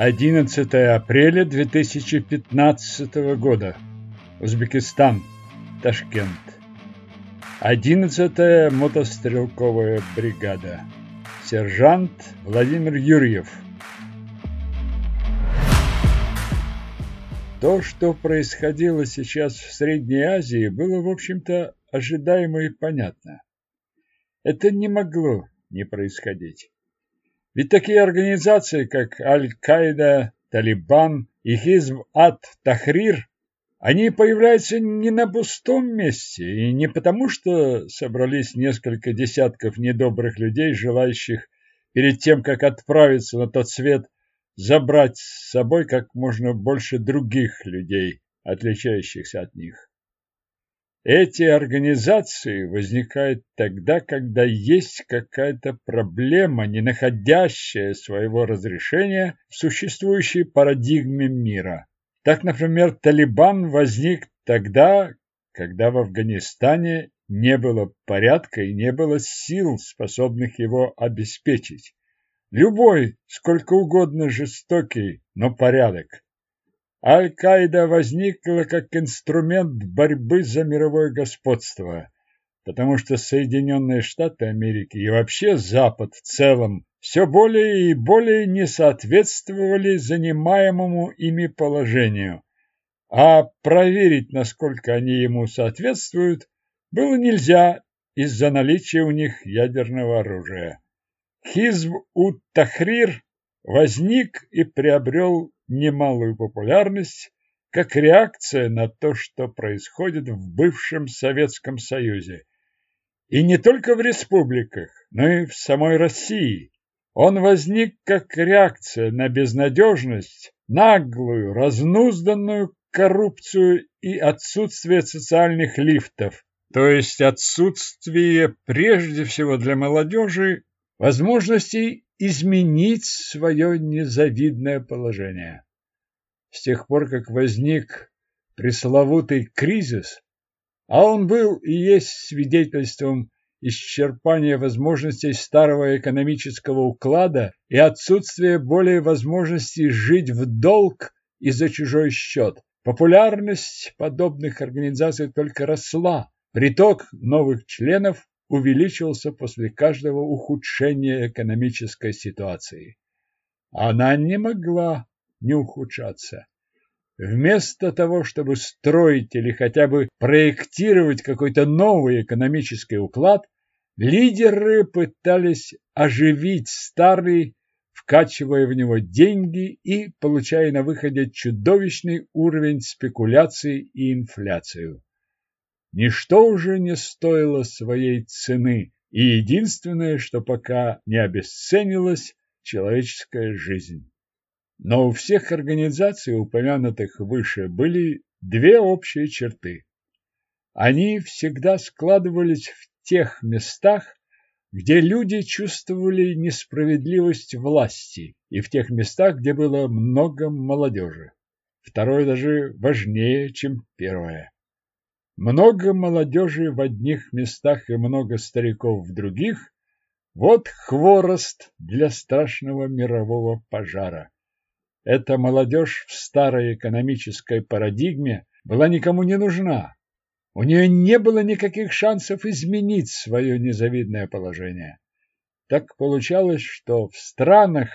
11 апреля 2015 года. Узбекистан. Ташкент. 11-я мотострелковая бригада. Сержант Владимир Юрьев. То, что происходило сейчас в Средней Азии, было, в общем-то, ожидаемо и понятно. Это не могло не происходить. Ведь такие организации, как Аль-Каида, Талибан и Хизб ат-Тахрир, они появляются не на пустом месте и не потому, что собрались несколько десятков недобрых людей, желающих перед тем, как отправиться на тот свет, забрать с собой как можно больше других людей, отличающихся от них. Эти организации возникают тогда, когда есть какая-то проблема, не находящая своего разрешения в существующей парадигме мира. Так, например, Талибан возник тогда, когда в Афганистане не было порядка и не было сил, способных его обеспечить. Любой, сколько угодно жестокий, но порядок. Аль-Каида возникла как инструмент борьбы за мировое господство, потому что Соединенные Штаты Америки и вообще Запад в целом все более и более не соответствовали занимаемому ими положению, а проверить, насколько они ему соответствуют, было нельзя из-за наличия у них ядерного оружия. Хизб-ут-Тахрир возник и приобрел немалую популярность как реакция на то, что происходит в бывшем Советском Союзе. И не только в республиках, но и в самой России. Он возник как реакция на безнадежность, наглую, разнузданную коррупцию и отсутствие социальных лифтов, то есть отсутствие прежде всего для молодежи возможностей изменить свое незавидное положение. С тех пор, как возник пресловутый кризис, а он был и есть свидетельством исчерпания возможностей старого экономического уклада и отсутствия более возможностей жить в долг и за чужой счет. Популярность подобных организаций только росла, приток новых членов увеличивался после каждого ухудшения экономической ситуации. Она не могла не ухудшаться. Вместо того, чтобы строить или хотя бы проектировать какой-то новый экономический уклад, лидеры пытались оживить старый, вкачивая в него деньги и получая на выходе чудовищный уровень спекуляций и инфляцию. Ничто уже не стоило своей цены, и единственное, что пока не обесценилось, человеческая жизнь. Но у всех организаций, упомянутых выше, были две общие черты. Они всегда складывались в тех местах, где люди чувствовали несправедливость власти, и в тех местах, где было много молодежи. Второе даже важнее, чем первое. Много молодежи в одних местах и много стариков в других – вот хворост для страшного мирового пожара. Эта молодежь в старой экономической парадигме была никому не нужна. У нее не было никаких шансов изменить свое незавидное положение. Так получалось, что в странах,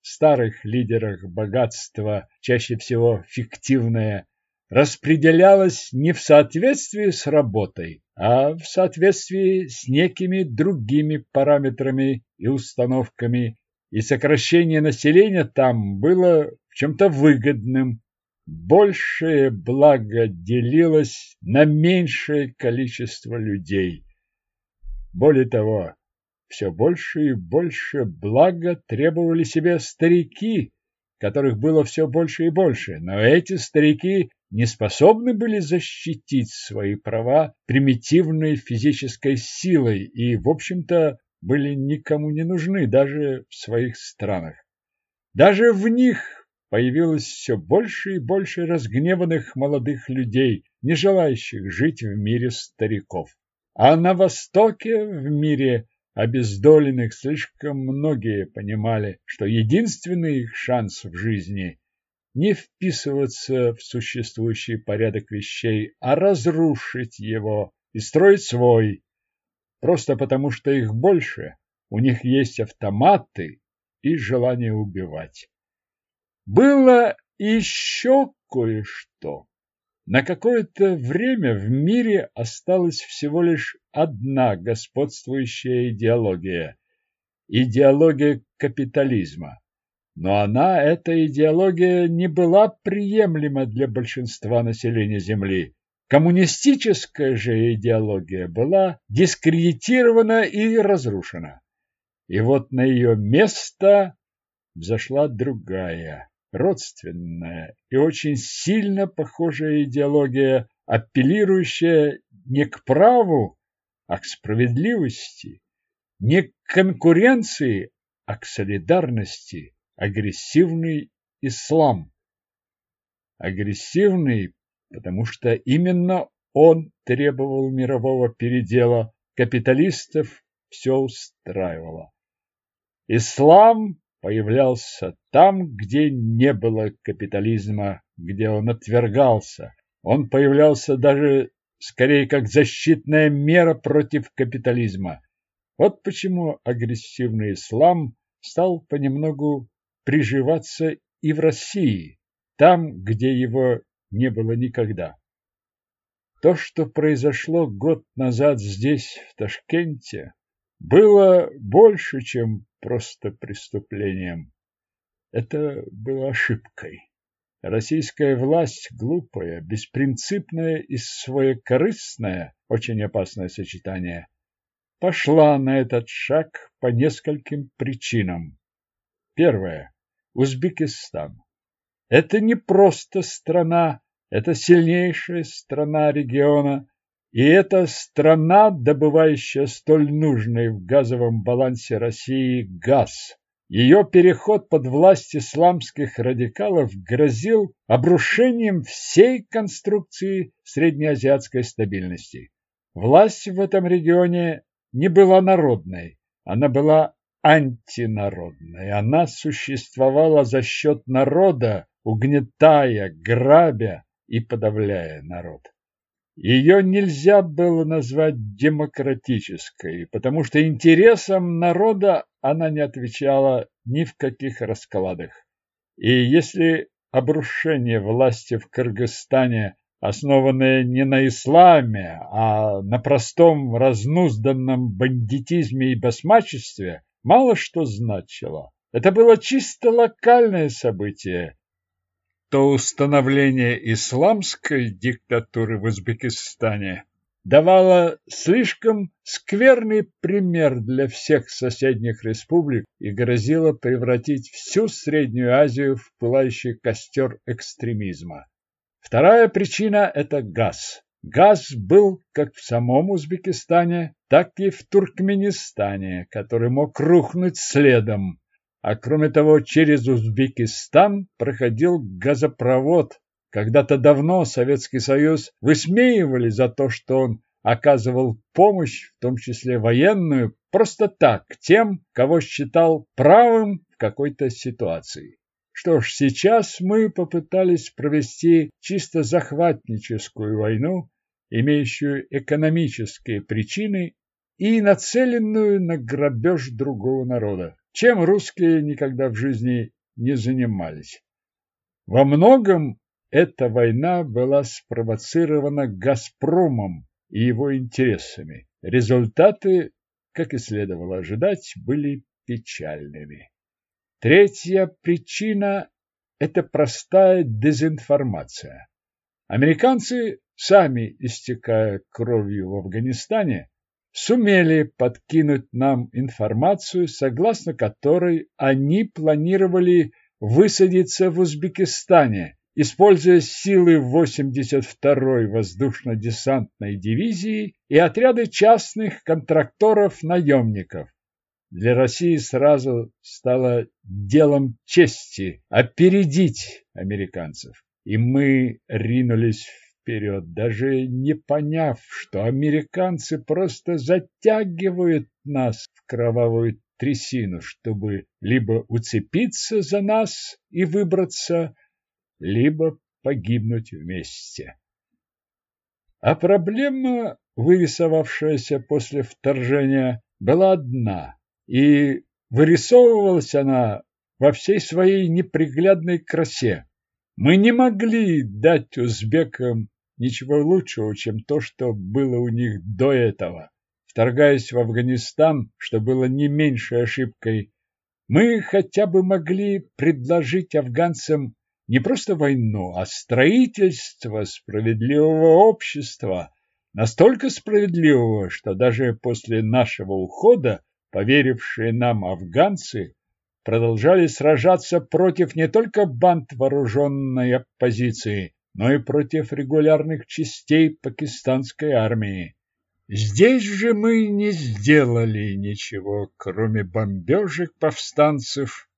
старых лидерах богатства, чаще всего фиктивное, распределялось не в соответствии с работой, а в соответствии с некими другими параметрами и установками, и сокращение населения там было в чем-то выгодным. Большее благо делилось на меньшее количество людей. Более того, все больше и больше блага требовали себе старики, которых было все больше и больше, но эти старики не способны были защитить свои права примитивной физической силой и, в общем-то, были никому не нужны даже в своих странах. Даже в них появилось все больше и больше разгневанных молодых людей, не желающих жить в мире стариков. А на Востоке, в мире обездоленных слишком многие понимали, что единственный их шанс в жизни не вписываться в существующий порядок вещей, а разрушить его и строить свой, просто потому что их больше, у них есть автоматы и желание убивать. Было еще кое-что. На какое-то время в мире осталась всего лишь одна господствующая идеология – идеология капитализма. Но она, эта идеология, не была приемлема для большинства населения Земли. Коммунистическая же идеология была дискредитирована и разрушена. И вот на ее место взошла другая, родственная и очень сильно похожая идеология, апеллирующая не к праву, а к справедливости, не к конкуренции, а к солидарности агрессивный ислам. Агрессивный, потому что именно он требовал мирового передела, капиталистов все устраивало. Ислам появлялся там, где не было капитализма, где он отвергался. Он появлялся даже скорее как защитная мера против капитализма. Вот почему агрессивный ислам стал понемногу приживаться и в России, там, где его не было никогда. То, что произошло год назад здесь, в Ташкенте, было больше, чем просто преступлением. Это было ошибкой. Российская власть глупая, беспринципная и своекорыстная, очень опасное сочетание, пошла на этот шаг по нескольким причинам. Первое. Узбекистан. Это не просто страна, это сильнейшая страна региона, и это страна, добывающая столь нужный в газовом балансе России газ. Ее переход под власть исламских радикалов грозил обрушением всей конструкции среднеазиатской стабильности. Власть в этом регионе не была народной, она была антинародной. Она существовала за счет народа, угнетая, грабя и подавляя народ. Ее нельзя было назвать демократической, потому что интересам народа она не отвечала ни в каких раскладах. И если обрушение власти в Кыргызстане, основанное не на исламе, а на простом разнузданном бандитизме и басмачестве, мало что значило. Это было чисто локальное событие. То установление исламской диктатуры в Узбекистане давало слишком скверный пример для всех соседних республик и грозило превратить всю Среднюю Азию в пылающий костер экстремизма. Вторая причина – это газ. Газ был как в самом Узбекистане, так и в Туркменистане, который мог рухнуть следом. А кроме того, через Узбекистан проходил газопровод. Когда-то давно Советский Союз высмеивали за то, что он оказывал помощь, в том числе военную, просто так, тем, кого считал правым в какой-то ситуации. Что ж, сейчас мы попытались провести чисто захватническую войну, имеющую экономические причины и нацеленную на грабеж другого народа, чем русские никогда в жизни не занимались. Во многом эта война была спровоцирована «Газпромом» и его интересами. Результаты, как и следовало ожидать, были печальными. Третья причина – это простая дезинформация. Американцы, сами истекая кровью в Афганистане, сумели подкинуть нам информацию, согласно которой они планировали высадиться в Узбекистане, используя силы 82-й воздушно-десантной дивизии и отряды частных контракторов-наемников. Для России сразу стало делом чести опередить американцев, и мы ринулись вперед, даже не поняв, что американцы просто затягивают нас в кровавую трясину, чтобы либо уцепиться за нас и выбраться, либо погибнуть вместе. А проблема, вырисовавшаяся после вторжения, была одна, и вырисовывалась она во всей своей неприглядной красе. Мы не могли дать узбекам ничего лучшего, чем то, что было у них до этого. Вторгаясь в Афганистан, что было не меньшей ошибкой, мы хотя бы могли предложить афганцам не просто войну, а строительство справедливого общества, настолько справедливого, что даже после нашего ухода поверившие нам афганцы продолжали сражаться против не только банд вооруженной оппозиции, но и против регулярных частей пакистанской армии. Здесь же мы не сделали ничего, кроме бомбежек повстанцев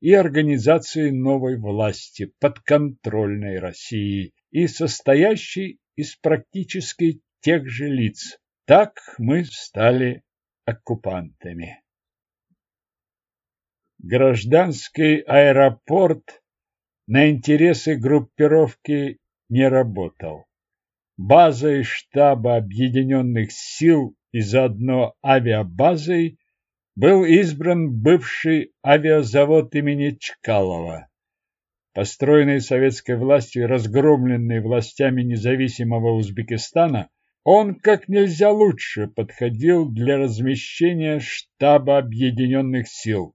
и организации новой власти, подконтрольной России и состоящей из практически тех же лиц. Так мы стали оккупантами. Гражданский аэропорт на интересы группировки не работал. Базой штаба объединенных сил и заодно авиабазой был избран бывший авиазавод имени Чкалова. Построенный советской властью и разгромленный властями независимого Узбекистана, он как нельзя лучше подходил для размещения штаба объединенных сил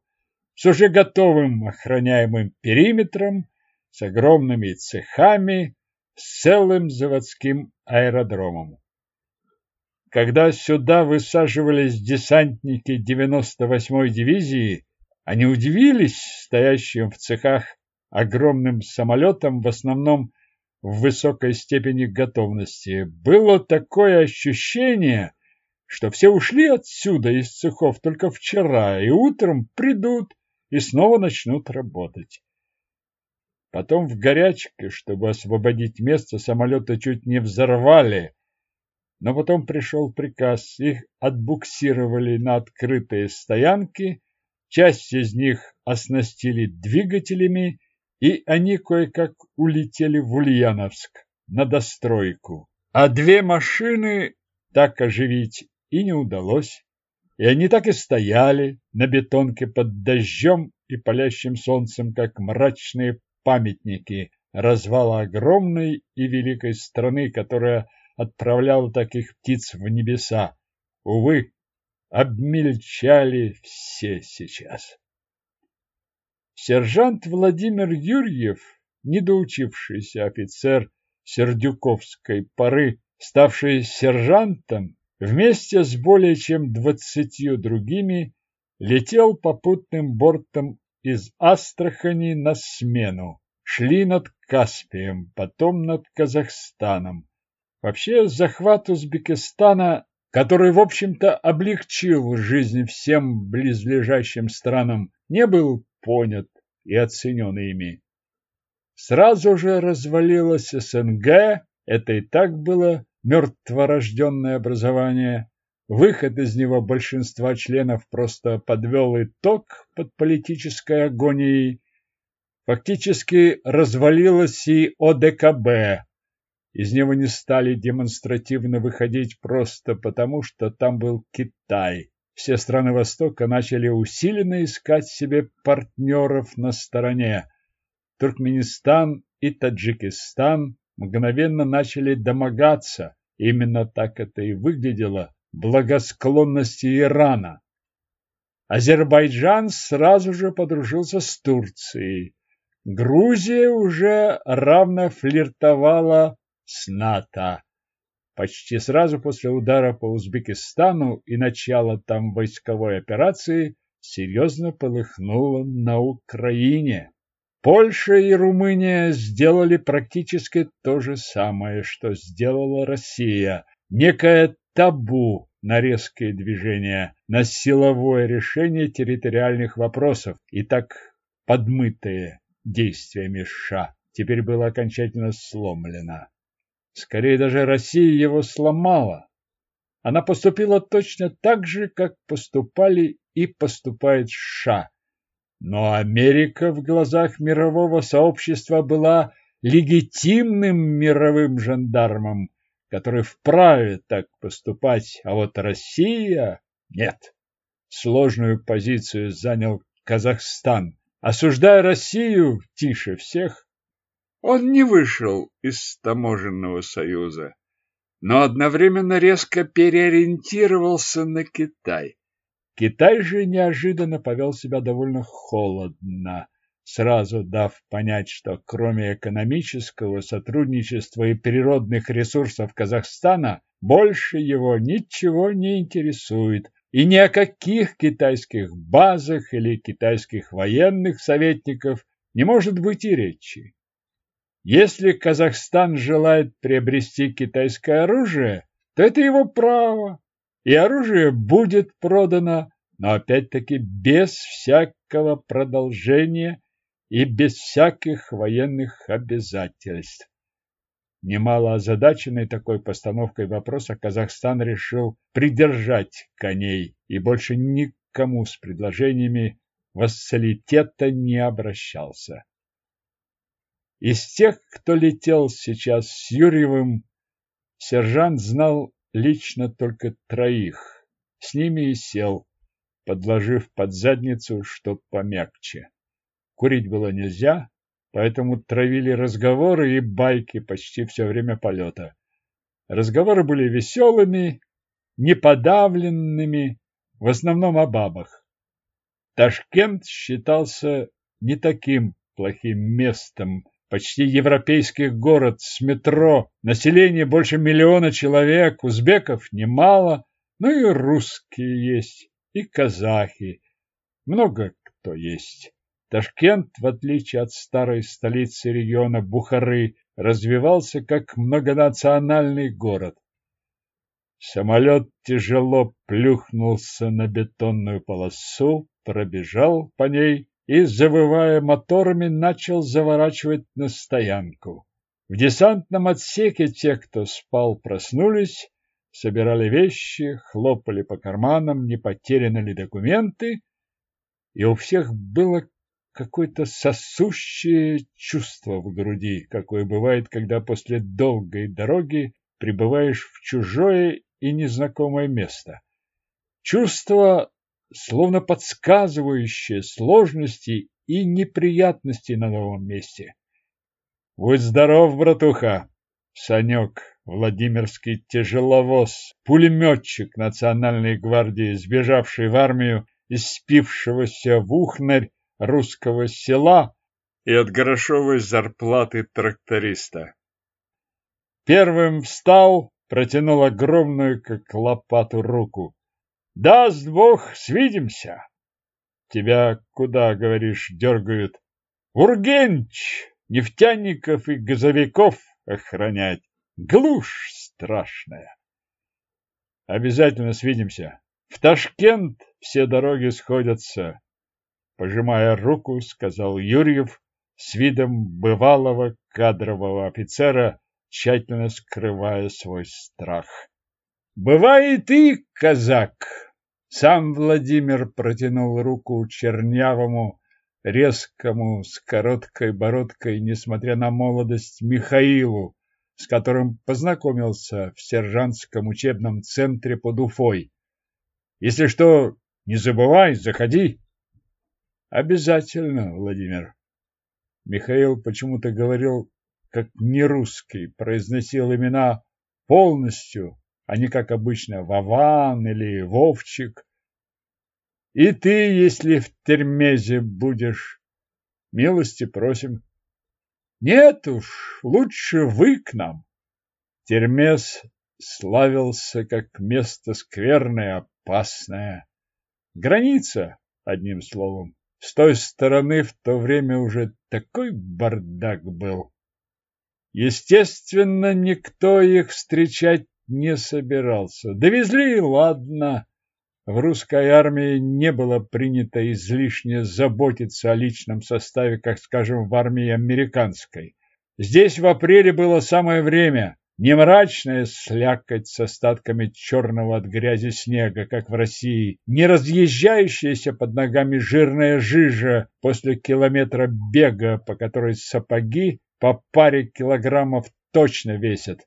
с уже готовым охраняемым периметром, с огромными цехами, с целым заводским аэродромом. Когда сюда высаживались десантники 98-й дивизии, они удивились стоящим в цехах огромным самолетом, в основном в высокой степени готовности. Было такое ощущение, что все ушли отсюда из цехов только вчера и утром придут и снова начнут работать. Потом в горячке, чтобы освободить место, самолеты чуть не взорвали, но потом пришел приказ, их отбуксировали на открытые стоянки, часть из них оснастили двигателями, и они кое-как улетели в Ульяновск на достройку. А две машины так оживить и не удалось. И они так и стояли на бетонке под дождем и палящим солнцем, как мрачные памятники развала огромной и великой страны, которая отправляла таких птиц в небеса. Увы, обмельчали все сейчас. Сержант Владимир Юрьев, недоучившийся офицер Сердюковской поры, ставший сержантом, вместе с более чем двадцатью другими летел попутным бортом из Астрахани на смену. Шли над Каспием, потом над Казахстаном. Вообще захват Узбекистана, который, в общем-то, облегчил жизнь всем близлежащим странам, не был понят и оценен ими. Сразу же развалилась СНГ, это и так было мертворожденное образование. Выход из него большинства членов просто подвел итог под политической агонией. Фактически развалилось и ОДКБ. Из него не стали демонстративно выходить просто потому, что там был Китай. Все страны Востока начали усиленно искать себе партнеров на стороне. Туркменистан и Таджикистан мгновенно начали домогаться. Именно так это и выглядело благосклонности Ирана. Азербайджан сразу же подружился с Турцией. Грузия уже равно флиртовала с НАТО. Почти сразу после удара по Узбекистану и начала там войсковой операции серьезно полыхнуло на Украине. Польша и Румыния сделали практически то же самое, что сделала Россия. Некое табу на резкие движения, на силовое решение территориальных вопросов и так подмытые действиями США теперь было окончательно сломлено. Скорее даже Россия его сломала. Она поступила точно так же, как поступали и поступает США. Но Америка в глазах мирового сообщества была легитимным мировым жандармом, который вправе так поступать, а вот Россия нет. Сложную позицию занял Казахстан. Осуждая Россию тише всех, он не вышел из таможенного союза, но одновременно резко переориентировался на Китай. Китай же неожиданно повел себя довольно холодно, сразу дав понять, что кроме экономического сотрудничества и природных ресурсов Казахстана, больше его ничего не интересует, и ни о каких китайских базах или китайских военных советников не может быть и речи. Если Казахстан желает приобрести китайское оружие, то это его право и оружие будет продано, но опять-таки без всякого продолжения и без всяких военных обязательств. Немало озадаченный такой постановкой вопроса, Казахстан решил придержать коней и больше никому с предложениями вассалитета не обращался. Из тех, кто летел сейчас с Юрьевым, сержант знал лично только троих. С ними и сел, подложив под задницу, что помягче. Курить было нельзя, поэтому травили разговоры и байки почти все время полета. Разговоры были веселыми, неподавленными, в основном о бабах. Ташкент считался не таким плохим местом, Почти европейский город с метро, население больше миллиона человек, узбеков немало, ну и русские есть, и казахи. Много кто есть. Ташкент, в отличие от старой столицы региона Бухары, развивался как многонациональный город. Самолет тяжело плюхнулся на бетонную полосу, пробежал по ней и, завывая моторами, начал заворачивать на стоянку. В десантном отсеке те, кто спал, проснулись, собирали вещи, хлопали по карманам, не потеряны ли документы, и у всех было какое-то сосущее чувство в груди, какое бывает, когда после долгой дороги прибываешь в чужое и незнакомое место. Чувство словно подсказывающее сложности и неприятности на новом месте. Будь здоров, братуха! Санек, Владимирский тяжеловоз, пулеметчик Национальной гвардии, сбежавший в армию из спившегося в ухнарь русского села и от грошовой зарплаты тракториста. Первым встал, протянул огромную, как лопату, руку. Даст Бог, свидимся. Тебя куда, говоришь, дергают? Ургенч, нефтяников и газовиков охранять. Глушь страшная. Обязательно свидимся. В Ташкент все дороги сходятся. Пожимая руку, сказал Юрьев с видом бывалого кадрового офицера, тщательно скрывая свой страх. Бывает и казак. Сам Владимир протянул руку чернявому, резкому, с короткой бородкой, несмотря на молодость, Михаилу, с которым познакомился в сержантском учебном центре под Уфой. Если что, не забывай, заходи. Обязательно, Владимир. Михаил почему-то говорил, как не русский, произносил имена полностью, а не как обычно Вован или Вовчик. И ты, если в Термезе будешь, милости просим. Нет уж, лучше вы к нам. Термез славился как место скверное, опасное. Граница, одним словом. С той стороны в то время уже такой бардак был. Естественно, никто их встречать не собирался. Довезли, ладно. В русской армии не было принято излишне заботиться о личном составе, как, скажем, в армии американской. Здесь в апреле было самое время. не мрачная слякоть с остатками черного от грязи снега, как в России, не разъезжающаяся под ногами жирная жижа после километра бега, по которой сапоги по паре килограммов точно весят,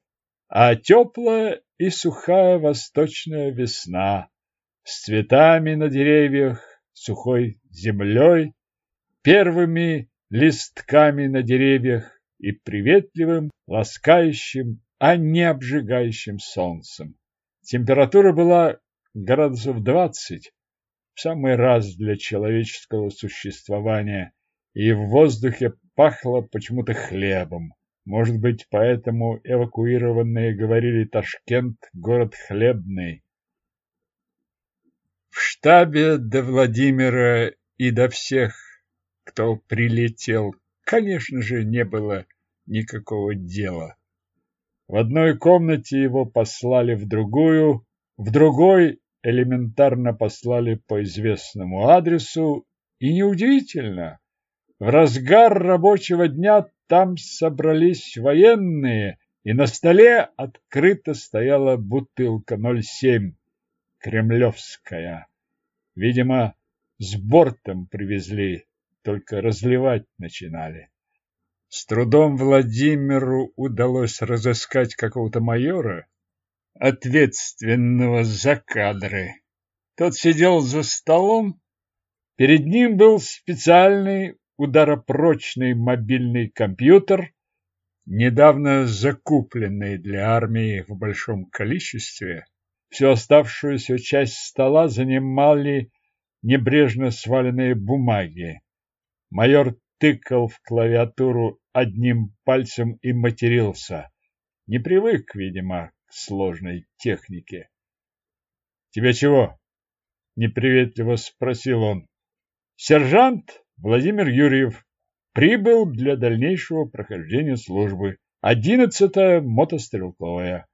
а теплая и сухая восточная весна с цветами на деревьях, сухой землей, первыми листками на деревьях и приветливым, ласкающим а не обжигающим солнцем. Температура была градусов двадцать, в самый раз для человеческого существования, и в воздухе пахло почему-то хлебом. Может быть, поэтому эвакуированные говорили Ташкент – город хлебный. В штабе до Владимира и до всех, кто прилетел, конечно же, не было никакого дела. В одной комнате его послали в другую, в другой элементарно послали по известному адресу, и неудивительно, в разгар рабочего дня там собрались военные, и на столе открыто стояла бутылка 07, кремлевская. Видимо, с бортом привезли, только разливать начинали. С трудом Владимиру удалось разыскать какого-то майора, ответственного за кадры. Тот сидел за столом, перед ним был специальный ударопрочный мобильный компьютер, недавно закупленный для армии в большом количестве. Всю оставшуюся часть стола занимали небрежно сваленные бумаги. Майор тыкал в клавиатуру одним пальцем и матерился. Не привык, видимо, к сложной технике. «Тебе чего?» — неприветливо спросил он. «Сержант Владимир Юрьев прибыл для дальнейшего прохождения службы. Одиннадцатая мотострелковая».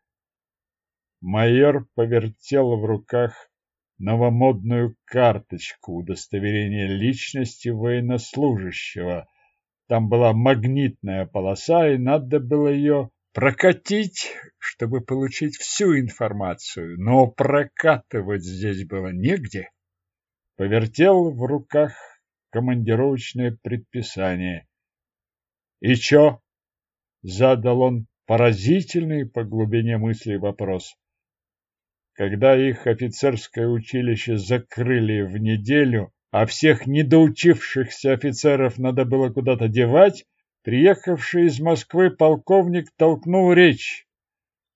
Майор повертел в руках новомодную карточку удостоверения личности военнослужащего. Там была магнитная полоса, и надо было ее прокатить, чтобы получить всю информацию, но прокатывать здесь было негде. Повертел в руках командировочное предписание. «И чё?» — задал он поразительный по глубине мысли вопрос. Когда их офицерское училище закрыли в неделю, а всех недоучившихся офицеров надо было куда-то девать, приехавший из Москвы полковник толкнул речь.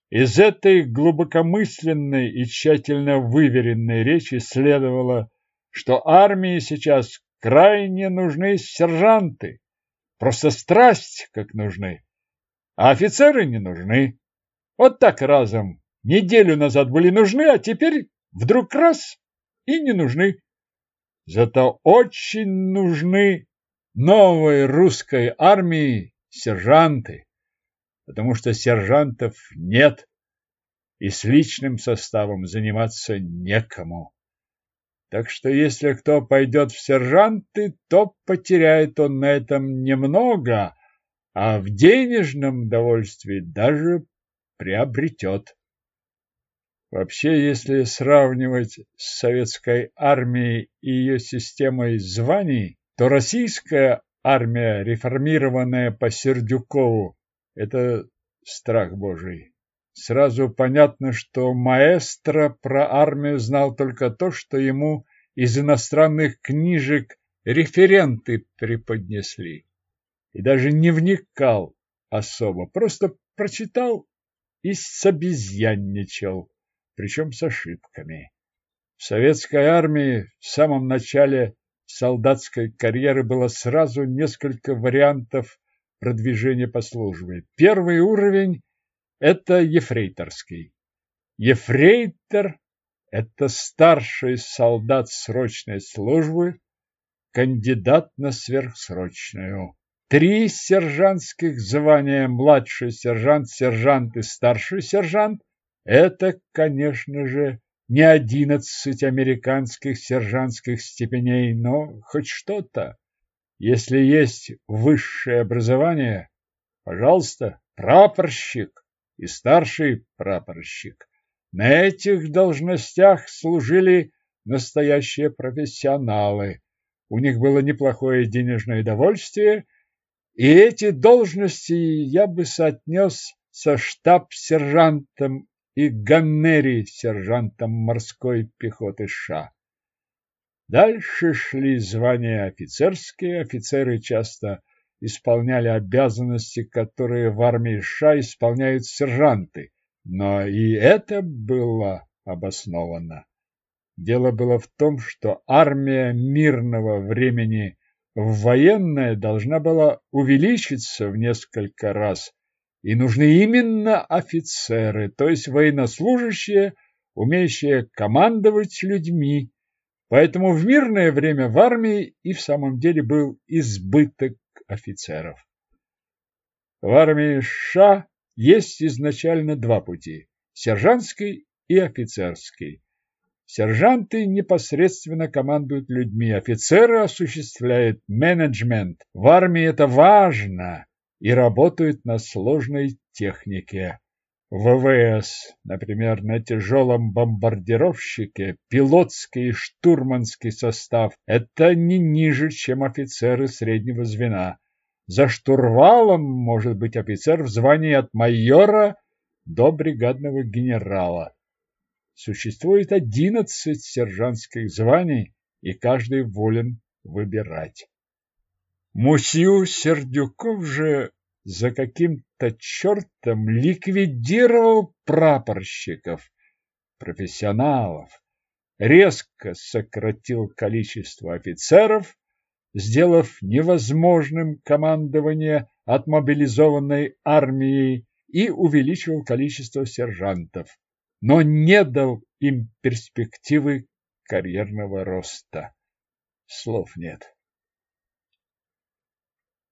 Из этой глубокомысленной и тщательно выверенной речи следовало, что армии сейчас крайне нужны сержанты, просто страсть как нужны, а офицеры не нужны. Вот так разом неделю назад были нужны, а теперь вдруг раз и не нужны. Зато очень нужны новой русской армии сержанты, потому что сержантов нет, и с личным составом заниматься некому. Так что если кто пойдет в сержанты, то потеряет он на этом немного, а в денежном довольстве даже приобретет. Вообще, если сравнивать с советской армией и ее системой званий, то российская армия, реформированная по Сердюкову, это страх божий. Сразу понятно, что маэстро про армию знал только то, что ему из иностранных книжек референты преподнесли. И даже не вникал особо, просто прочитал и собезьянничал причем с ошибками. В советской армии в самом начале солдатской карьеры было сразу несколько вариантов продвижения по службе. Первый уровень – это ефрейторский. Ефрейтор – это старший солдат срочной службы, кандидат на сверхсрочную. Три сержантских звания – младший сержант, сержант и старший сержант это, конечно же, не одиннадцать американских сержантских степеней, но хоть что-то. Если есть высшее образование, пожалуйста, прапорщик, и старший прапорщик. На этих должностях служили настоящие профессионалы. У них было неплохое денежное довольствие, и эти должности я бы соотнес со штаб-сержантом и Ганнери сержантом морской пехоты США. Дальше шли звания офицерские, офицеры часто исполняли обязанности, которые в армии США исполняют сержанты, но и это было обосновано. Дело было в том, что армия мирного времени в военное должна была увеличиться в несколько раз, и нужны именно офицеры, то есть военнослужащие, умеющие командовать людьми. Поэтому в мирное время в армии и в самом деле был избыток офицеров. В армии США есть изначально два пути – сержантский и офицерский. Сержанты непосредственно командуют людьми, офицеры осуществляют менеджмент. В армии это важно и работают на сложной технике. ВВС, например, на тяжелом бомбардировщике, пилотский и штурманский состав – это не ниже, чем офицеры среднего звена. За штурвалом может быть офицер в звании от майора до бригадного генерала. Существует одиннадцать сержантских званий, и каждый волен выбирать. Мусью Сердюков же за каким-то чертом ликвидировал прапорщиков, профессионалов, резко сократил количество офицеров, сделав невозможным командование отмобилизованной армией и увеличил количество сержантов, но не дал им перспективы карьерного роста. Слов нет.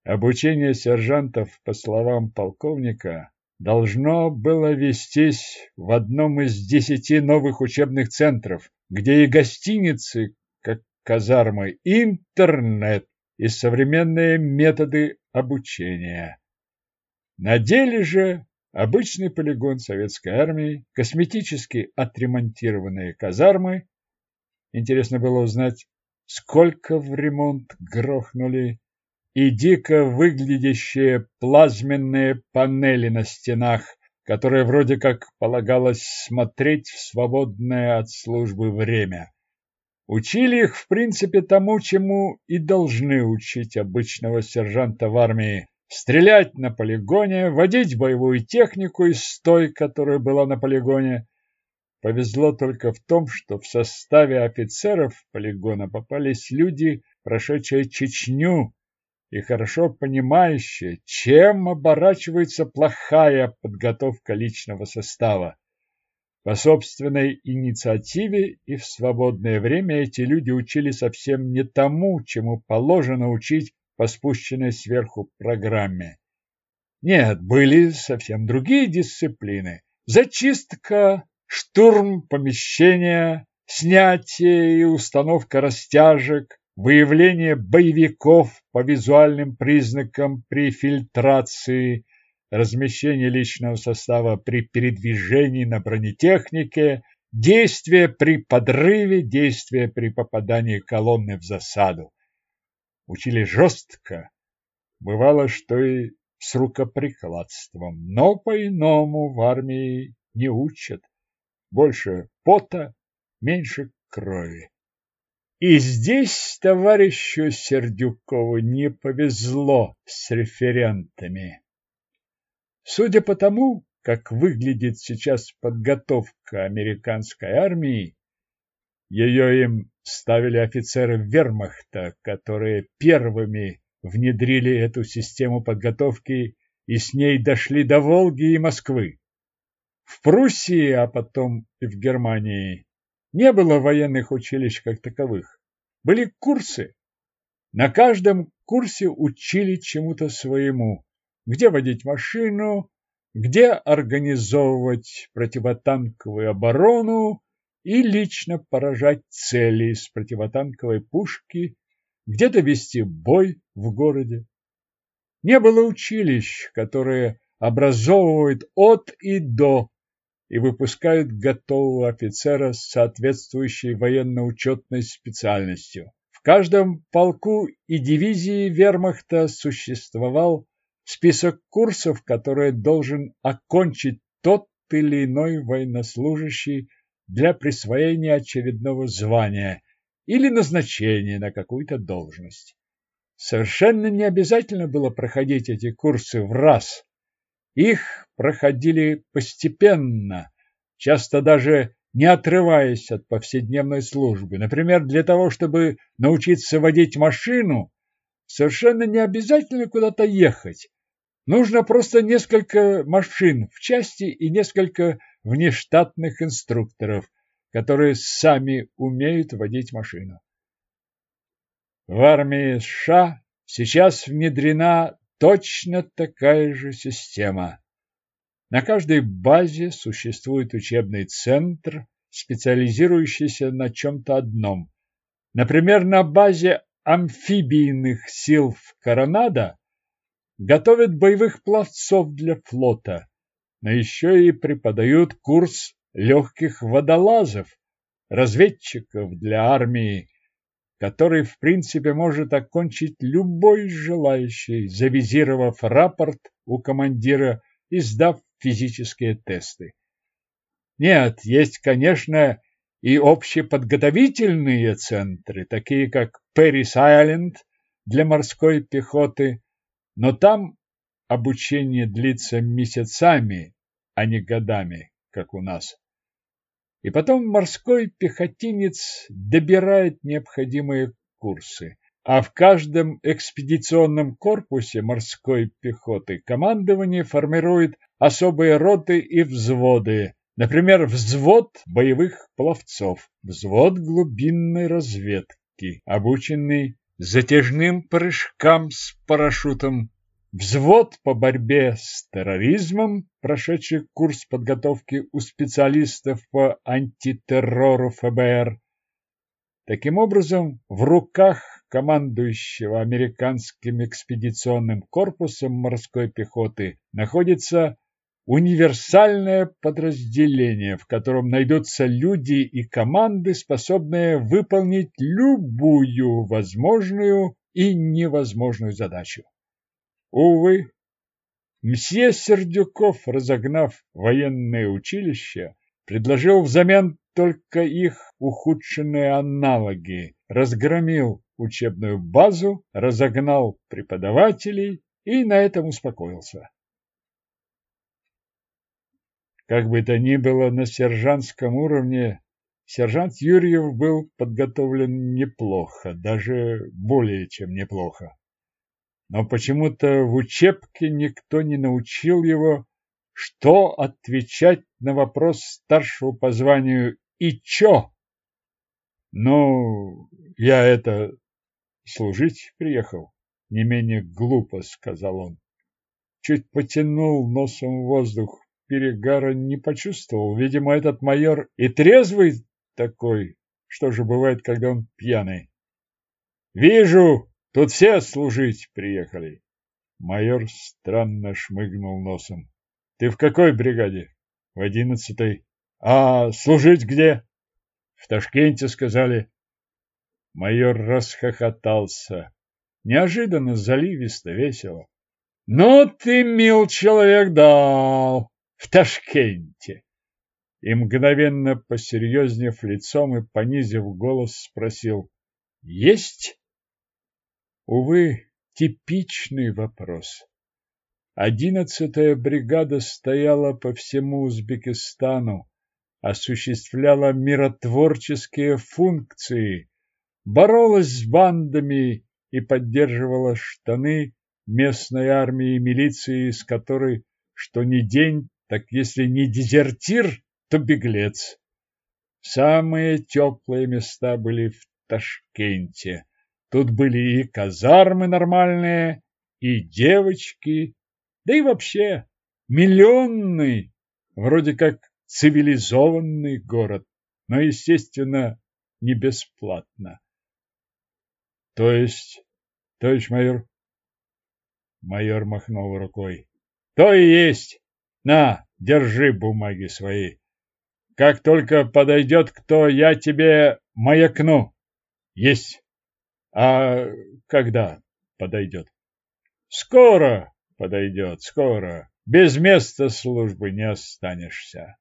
Обучение сержантов, по словам полковника, должно было вестись в одном из десяти новых учебных центров, где и гостиницы, как казармы, интернет и современные методы обучения. На деле же обычный полигон советской армии, косметически отремонтированные казармы. Интересно было узнать, сколько в ремонт грохнули и дико выглядящие плазменные панели на стенах, которые вроде как полагалось смотреть в свободное от службы время. Учили их, в принципе, тому, чему и должны учить обычного сержанта в армии. Стрелять на полигоне, водить боевую технику из той, которая была на полигоне. Повезло только в том, что в составе офицеров полигона попались люди, прошедшие Чечню и хорошо понимающие, чем оборачивается плохая подготовка личного состава. По собственной инициативе и в свободное время эти люди учили совсем не тому, чему положено учить по спущенной сверху программе. Нет, были совсем другие дисциплины. Зачистка, штурм помещения, снятие и установка растяжек, выявление боевиков по визуальным признакам при фильтрации, размещение личного состава при передвижении на бронетехнике, действия при подрыве, действия при попадании колонны в засаду. Учили жестко, бывало, что и с рукоприкладством, но по-иному в армии не учат. Больше пота, меньше крови. И здесь товарищу Сердюкову не повезло с референтами. Судя по тому, как выглядит сейчас подготовка американской армии, ее им ставили офицеры вермахта, которые первыми внедрили эту систему подготовки и с ней дошли до Волги и Москвы. В Пруссии, а потом и в Германии не было военных училищ как таковых. Были курсы. На каждом курсе учили чему-то своему. Где водить машину, где организовывать противотанковую оборону и лично поражать цели из противотанковой пушки, где-то вести бой в городе. Не было училищ, которые образовывают от и до и выпускают готового офицера с соответствующей военно-учетной специальностью. В каждом полку и дивизии вермахта существовал список курсов, которые должен окончить тот или иной военнослужащий для присвоения очередного звания или назначения на какую-то должность. Совершенно не обязательно было проходить эти курсы в раз. Их проходили постепенно, часто даже не отрываясь от повседневной службы. Например, для того, чтобы научиться водить машину, совершенно не обязательно куда-то ехать. Нужно просто несколько машин в части и несколько внештатных инструкторов, которые сами умеют водить машину. В армии США сейчас внедрена точно такая же система. На каждой базе существует учебный центр, специализирующийся на чем-то одном. Например, на базе амфибийных сил в Коронадо готовят боевых пловцов для флота, но еще и преподают курс легких водолазов, разведчиков для армии который, в принципе, может окончить любой желающий, завизировав рапорт у командира и сдав физические тесты. Нет, есть, конечно, и общеподготовительные центры, такие как Перрис-Айленд для морской пехоты, но там обучение длится месяцами, а не годами, как у нас. И потом морской пехотинец добирает необходимые курсы. А в каждом экспедиционном корпусе морской пехоты командование формирует особые роты и взводы. Например, взвод боевых пловцов, взвод глубинной разведки, обученный затяжным прыжкам с парашютом Взвод по борьбе с терроризмом, прошедший курс подготовки у специалистов по антитеррору ФБР. Таким образом, в руках командующего американским экспедиционным корпусом морской пехоты находится универсальное подразделение, в котором найдутся люди и команды, способные выполнить любую возможную и невозможную задачу. Увы, мсье Сердюков, разогнав военное училище, предложил взамен только их ухудшенные аналоги, разгромил учебную базу, разогнал преподавателей и на этом успокоился. Как бы то ни было, на сержантском уровне сержант Юрьев был подготовлен неплохо, даже более чем неплохо но почему-то в учебке никто не научил его, что отвечать на вопрос старшего по званию «И чё?». «Ну, я это... служить приехал», — не менее глупо сказал он. Чуть потянул носом воздух, перегара не почувствовал. Видимо, этот майор и трезвый такой, что же бывает, когда он пьяный. «Вижу!» Тут все служить приехали. Майор странно шмыгнул носом. Ты в какой бригаде? В одиннадцатой. А служить где? В Ташкенте, сказали. Майор расхохотался. Неожиданно заливисто, весело. Ну ты, мил человек, дал. В Ташкенте. И мгновенно посерьезнев лицом и понизив голос, спросил. Есть? Увы, типичный вопрос. Одиннадцатая бригада стояла по всему Узбекистану, осуществляла миротворческие функции, боролась с бандами и поддерживала штаны местной армии и милиции, с которой что ни день, так если не дезертир, то беглец. Самые теплые места были в Ташкенте. Тут были и казармы нормальные, и девочки, да и вообще миллионный, вроде как цивилизованный город, но, естественно, не бесплатно. То есть, товарищ майор, майор махнул рукой. То и есть. На, держи бумаги свои. Как только подойдет кто, я тебе маякну. Есть. А когда подойдет? Скоро подойдет, скоро. Без места службы не останешься.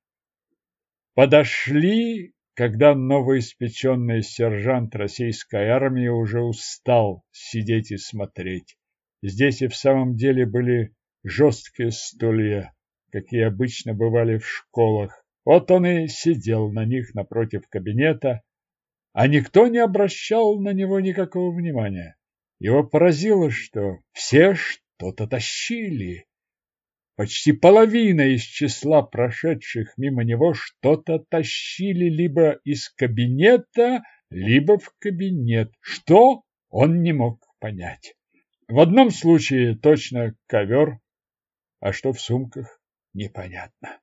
Подошли, когда новоиспеченный сержант российской армии уже устал сидеть и смотреть. Здесь и в самом деле были жесткие стулья, какие обычно бывали в школах. Вот он и сидел на них напротив кабинета, а никто не обращал на него никакого внимания. Его поразило, что все что-то тащили. Почти половина из числа прошедших мимо него что-то тащили либо из кабинета, либо в кабинет. Что, он не мог понять. В одном случае точно ковер, а что в сумках, непонятно.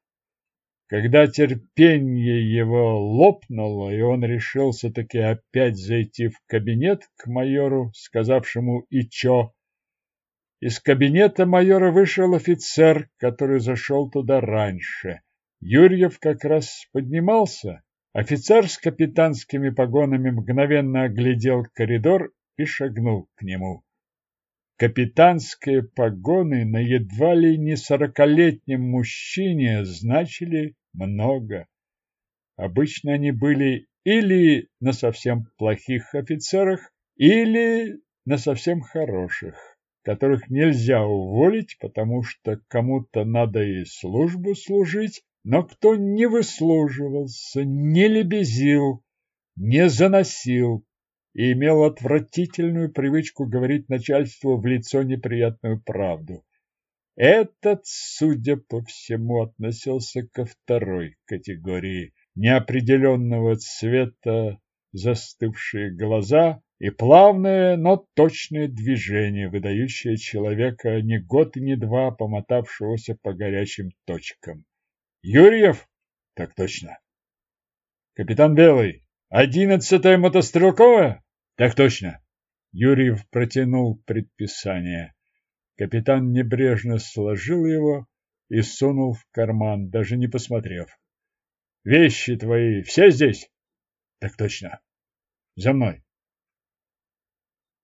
Когда терпение его лопнуло, и он решился таки опять зайти в кабинет к майору, сказавшему «И чё?», из кабинета майора вышел офицер, который зашел туда раньше. Юрьев как раз поднимался. Офицер с капитанскими погонами мгновенно оглядел коридор и шагнул к нему. Капитанские погоны на едва ли не сорокалетнем мужчине значили много. Обычно они были или на совсем плохих офицерах, или на совсем хороших, которых нельзя уволить, потому что кому-то надо и службу служить, но кто не выслуживался, не лебезил, не заносил и имел отвратительную привычку говорить начальству в лицо неприятную правду. Этот, судя по всему, относился ко второй категории неопределенного цвета, застывшие глаза и плавное, но точное движение, выдающее человека не год и не два, помотавшегося по горячим точкам. Юрьев? Так точно. Капитан Белый, одиннадцатая мотострелковая? Так точно. Юрьев протянул предписание. Капитан небрежно сложил его и сунул в карман, даже не посмотрев. «Вещи твои все здесь?» «Так точно. За мной».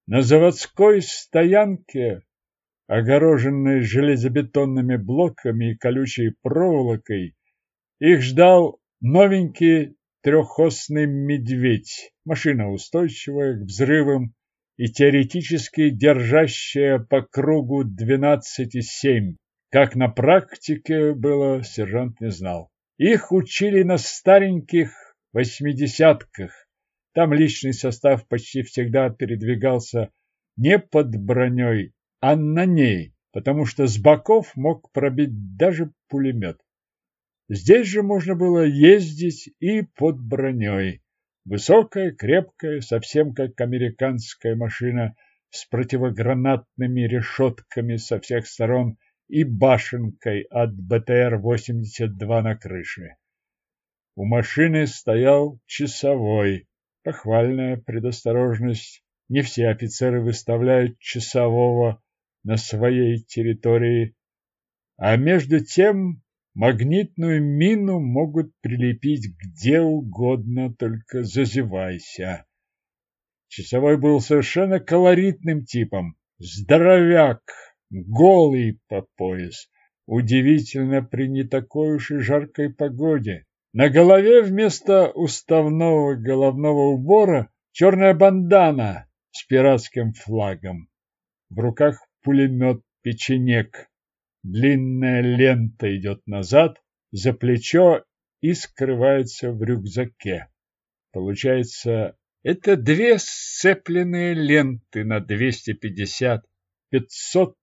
На заводской стоянке, огороженной железобетонными блоками и колючей проволокой, их ждал новенький трехосный медведь, машина устойчивая к взрывам и теоретически держащая по кругу 12,7. Как на практике было, сержант не знал. Их учили на стареньких восьмидесятках. Там личный состав почти всегда передвигался не под броней, а на ней, потому что с боков мог пробить даже пулемет. Здесь же можно было ездить и под броней. Высокая, крепкая, совсем как американская машина с противогранатными решетками со всех сторон и башенкой от БТР-82 на крыше. У машины стоял часовой. Похвальная предосторожность. Не все офицеры выставляют часового на своей территории. А между тем Магнитную мину могут прилепить где угодно, только зазевайся. Часовой был совершенно колоритным типом. Здоровяк, голый по пояс. Удивительно при не такой уж и жаркой погоде. На голове вместо уставного головного убора черная бандана с пиратским флагом. В руках пулемет-печенек. Длинная лента идет назад, за плечо и скрывается в рюкзаке. Получается, это две сцепленные ленты на 250-500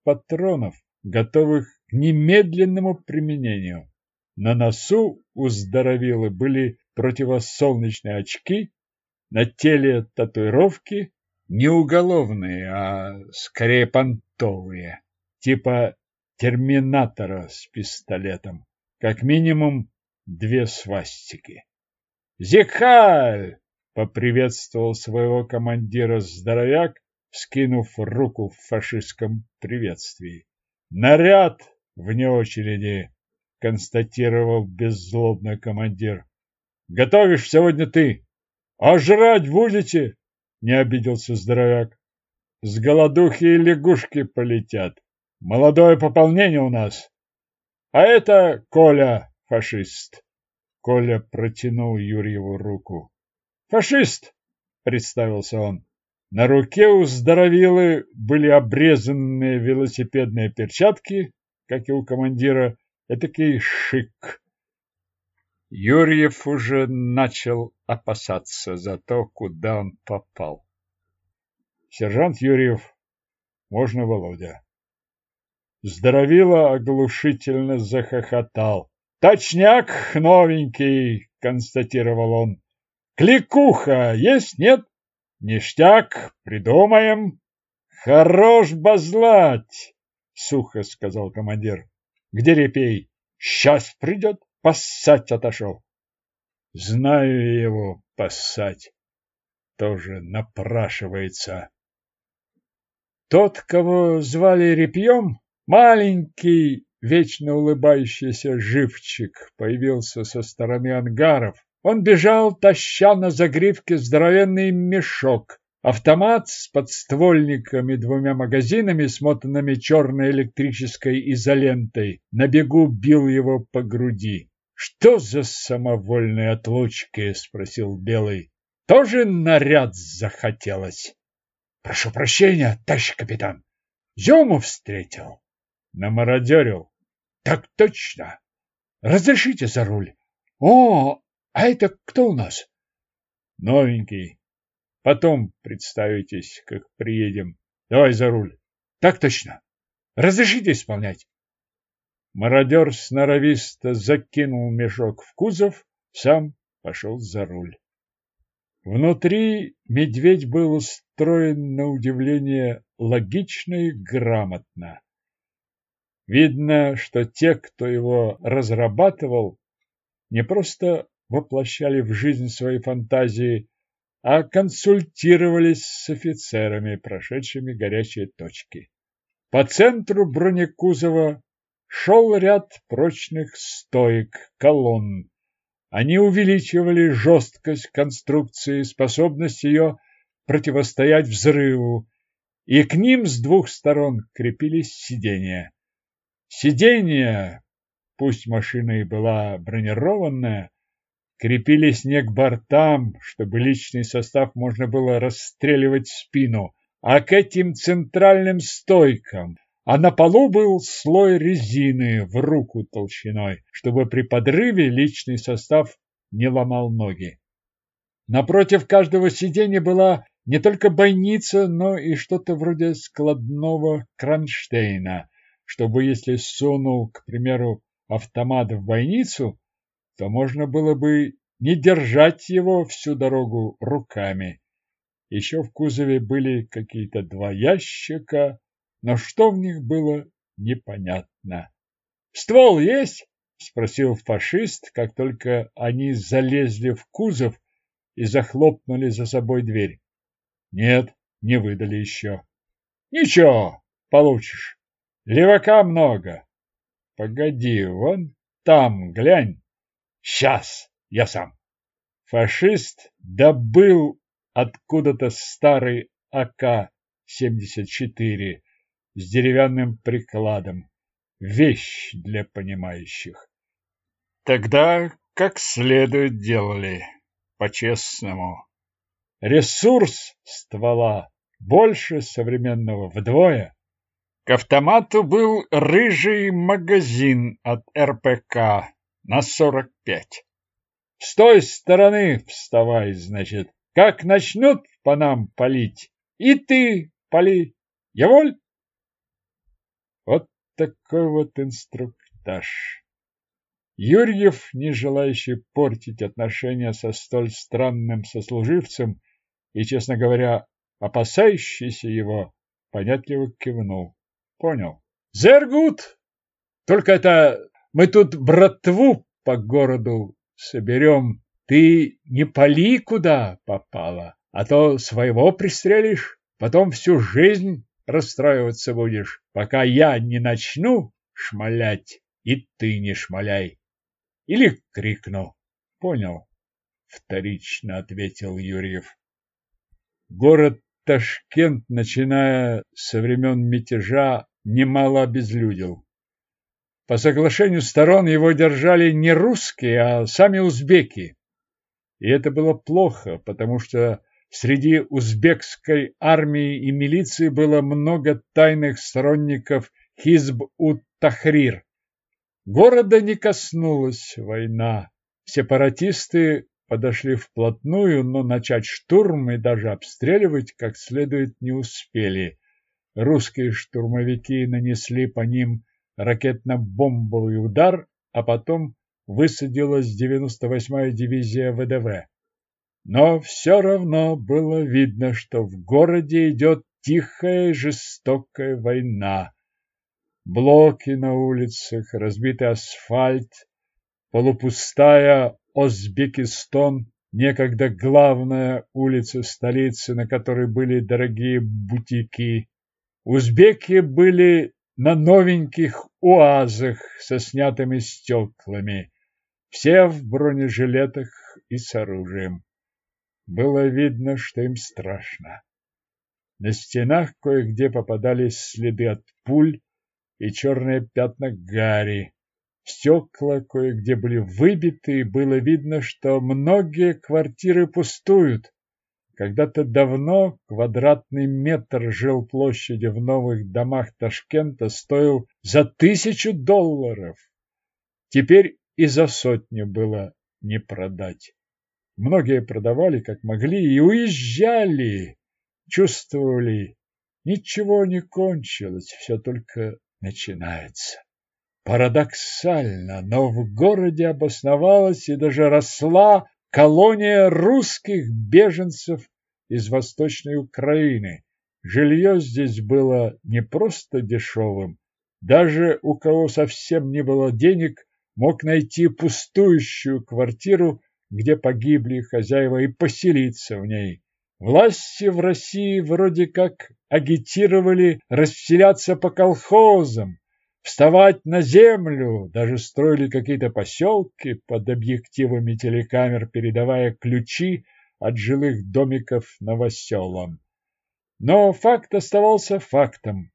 патронов, готовых к немедленному применению. На носу у здоровилы были противосолнечные очки, на теле татуировки не уголовные, а скорее понтовые, типа терминатора с пистолетом. Как минимум две свастики. «Зихаль!» — поприветствовал своего командира здоровяк, скинув руку в фашистском приветствии. «Наряд вне очереди, констатировал беззлобно командир. Готовишь сегодня ты. А жрать будете? Не обиделся здоровяк. С голодухи и лягушки полетят. Молодое пополнение у нас. А это Коля, фашист. Коля протянул Юрьеву руку. Фашист, представился он. На руке у здоровилы были обрезанные велосипедные перчатки, как и у командира, этакий шик. Юрьев уже начал опасаться за то, куда он попал. Сержант Юрьев, можно Володя. Здоровило оглушительно захохотал. «Точняк новенький!» — констатировал он. «Кликуха есть, нет?» Ништяк, придумаем. Хорош базлать, сухо сказал командир. Где репей? Сейчас придет, поссать отошел. Знаю его, поссать. Тоже напрашивается. Тот, кого звали Репьем, маленький, вечно улыбающийся живчик, появился со стороны ангаров, он бежал, таща на загривке здоровенный мешок. Автомат с подствольниками, двумя магазинами, смотанными черной электрической изолентой, на бегу бил его по груди. «Что за самовольные отлучки?» — спросил Белый. «Тоже наряд захотелось?» «Прошу прощения, товарищ капитан. Зему встретил. Намародерил. Так точно. Разрешите за руль. О, а это кто у нас? Новенький. Потом представитесь, как приедем. Давай за руль. Так точно. Разрешите исполнять. Мародер сноровисто закинул мешок в кузов, сам пошел за руль. Внутри медведь был устроен на удивление логично и грамотно. Видно, что те, кто его разрабатывал, не просто воплощали в жизнь свои фантазии, а консультировались с офицерами, прошедшими горячие точки. По центру бронекузова шел ряд прочных стоек, колонн. Они увеличивали жесткость конструкции, способность ее противостоять взрыву, и к ним с двух сторон крепились сиденья. Сиденья, пусть машина и была бронированная, крепили снег бортам, чтобы личный состав можно было расстреливать в спину, а к этим центральным стойкам, а на полу был слой резины в руку толщиной, чтобы при подрыве личный состав не ломал ноги. Напротив каждого сиденья была не только бойница, но и что-то вроде складного кронштейна, чтобы если сунул, к примеру, автомат в бойницу, то можно было бы не держать его всю дорогу руками. Еще в кузове были какие-то два ящика, но что в них было, непонятно. «Ствол есть?» — спросил фашист, как только они залезли в кузов и захлопнули за собой дверь. «Нет, не выдали еще». «Ничего, получишь. Левака много. Погоди, вон там, глянь». Сейчас, я сам. Фашист добыл откуда-то старый АК-74 с деревянным прикладом. Вещь для понимающих. Тогда как следует делали, по-честному. Ресурс ствола больше современного вдвое. К автомату был рыжий магазин от РПК на сорок пять. С той стороны вставай, значит. Как начнут по нам палить, и ты пали. Я? Вот такой вот инструктаж. Юрьев, не желающий портить отношения со столь странным сослуживцем и, честно говоря, опасающийся его, понятливо кивнул. Понял. Зергут! Только это мы тут братву по городу соберем. Ты не пали куда попала, а то своего пристрелишь, потом всю жизнь расстраиваться будешь, пока я не начну шмалять, и ты не шмаляй. Или крикну. Понял, вторично ответил Юрьев. Город Ташкент, начиная со времен мятежа, немало обезлюдил. По соглашению сторон его держали не русские, а сами узбеки. И это было плохо, потому что среди узбекской армии и милиции было много тайных сторонников Хизб-ут-Тахрир. Города не коснулась война. Сепаратисты подошли вплотную, но начать штурм и даже обстреливать как следует не успели. Русские штурмовики нанесли по ним ракетно-бомбовый удар, а потом высадилась 98-я дивизия ВДВ. Но все равно было видно, что в городе идет тихая жестокая война. Блоки на улицах, разбитый асфальт, полупустая Озбекистон, некогда главная улица столицы, на которой были дорогие бутики. Узбеки были на новеньких уазах со снятыми стеклами, все в бронежилетах и с оружием. Было видно, что им страшно. На стенах кое-где попадались следы от пуль и черные пятна гари. Стекла кое-где были выбиты, и было видно, что многие квартиры пустуют. Когда-то давно квадратный метр жилплощади в новых домах Ташкента стоил за тысячу долларов. Теперь и за сотню было не продать. Многие продавали как могли и уезжали, чувствовали, ничего не кончилось, все только начинается. Парадоксально, но в городе обосновалась и даже росла колония русских беженцев из Восточной Украины. Жилье здесь было не просто дешевым. Даже у кого совсем не было денег, мог найти пустующую квартиру, где погибли хозяева, и поселиться в ней. Власти в России вроде как агитировали расселяться по колхозам, вставать на землю, даже строили какие-то поселки под объективами телекамер, передавая ключи от жилых домиков новоселам. Но факт оставался фактом.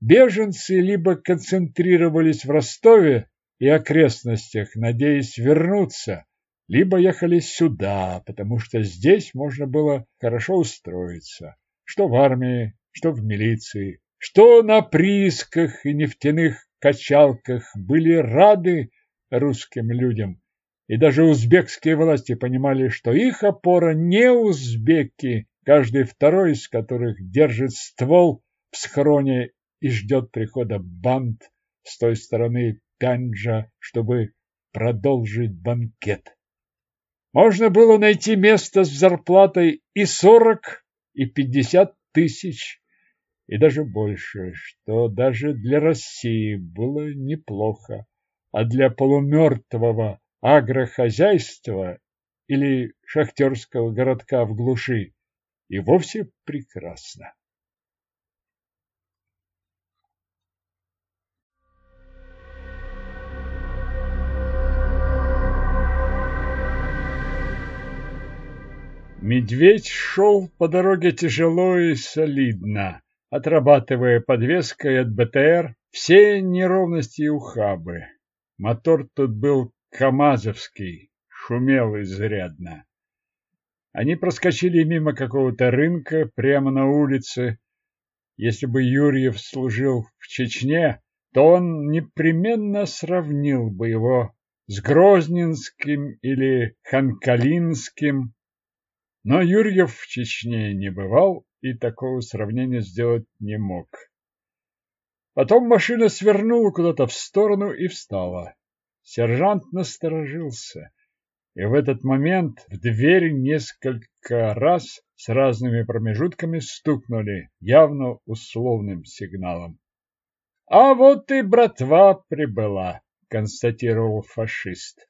Беженцы либо концентрировались в Ростове и окрестностях, надеясь вернуться, либо ехали сюда, потому что здесь можно было хорошо устроиться, что в армии, что в милиции, что на приисках и нефтяных качалках были рады русским людям. И даже узбекские власти понимали, что их опора не узбеки, каждый второй из которых держит ствол в схроне и ждет прихода банд с той стороны Пянджа, чтобы продолжить банкет. Можно было найти место с зарплатой и сорок, и пятьдесят тысяч и даже больше, что даже для России было неплохо, а для полумертвого агрохозяйства или шахтерского городка в глуши и вовсе прекрасно. Медведь шел по дороге тяжело и солидно отрабатывая подвеской от БТР все неровности и ухабы. Мотор тут был КамАЗовский, шумел изрядно. Они проскочили мимо какого-то рынка прямо на улице. Если бы Юрьев служил в Чечне, то он непременно сравнил бы его с Грозненским или Ханкалинским. Но Юрьев в Чечне не бывал и такого сравнения сделать не мог. Потом машина свернула куда-то в сторону и встала. Сержант насторожился, и в этот момент в дверь несколько раз с разными промежутками стукнули, явно условным сигналом. — А вот и братва прибыла, — констатировал фашист.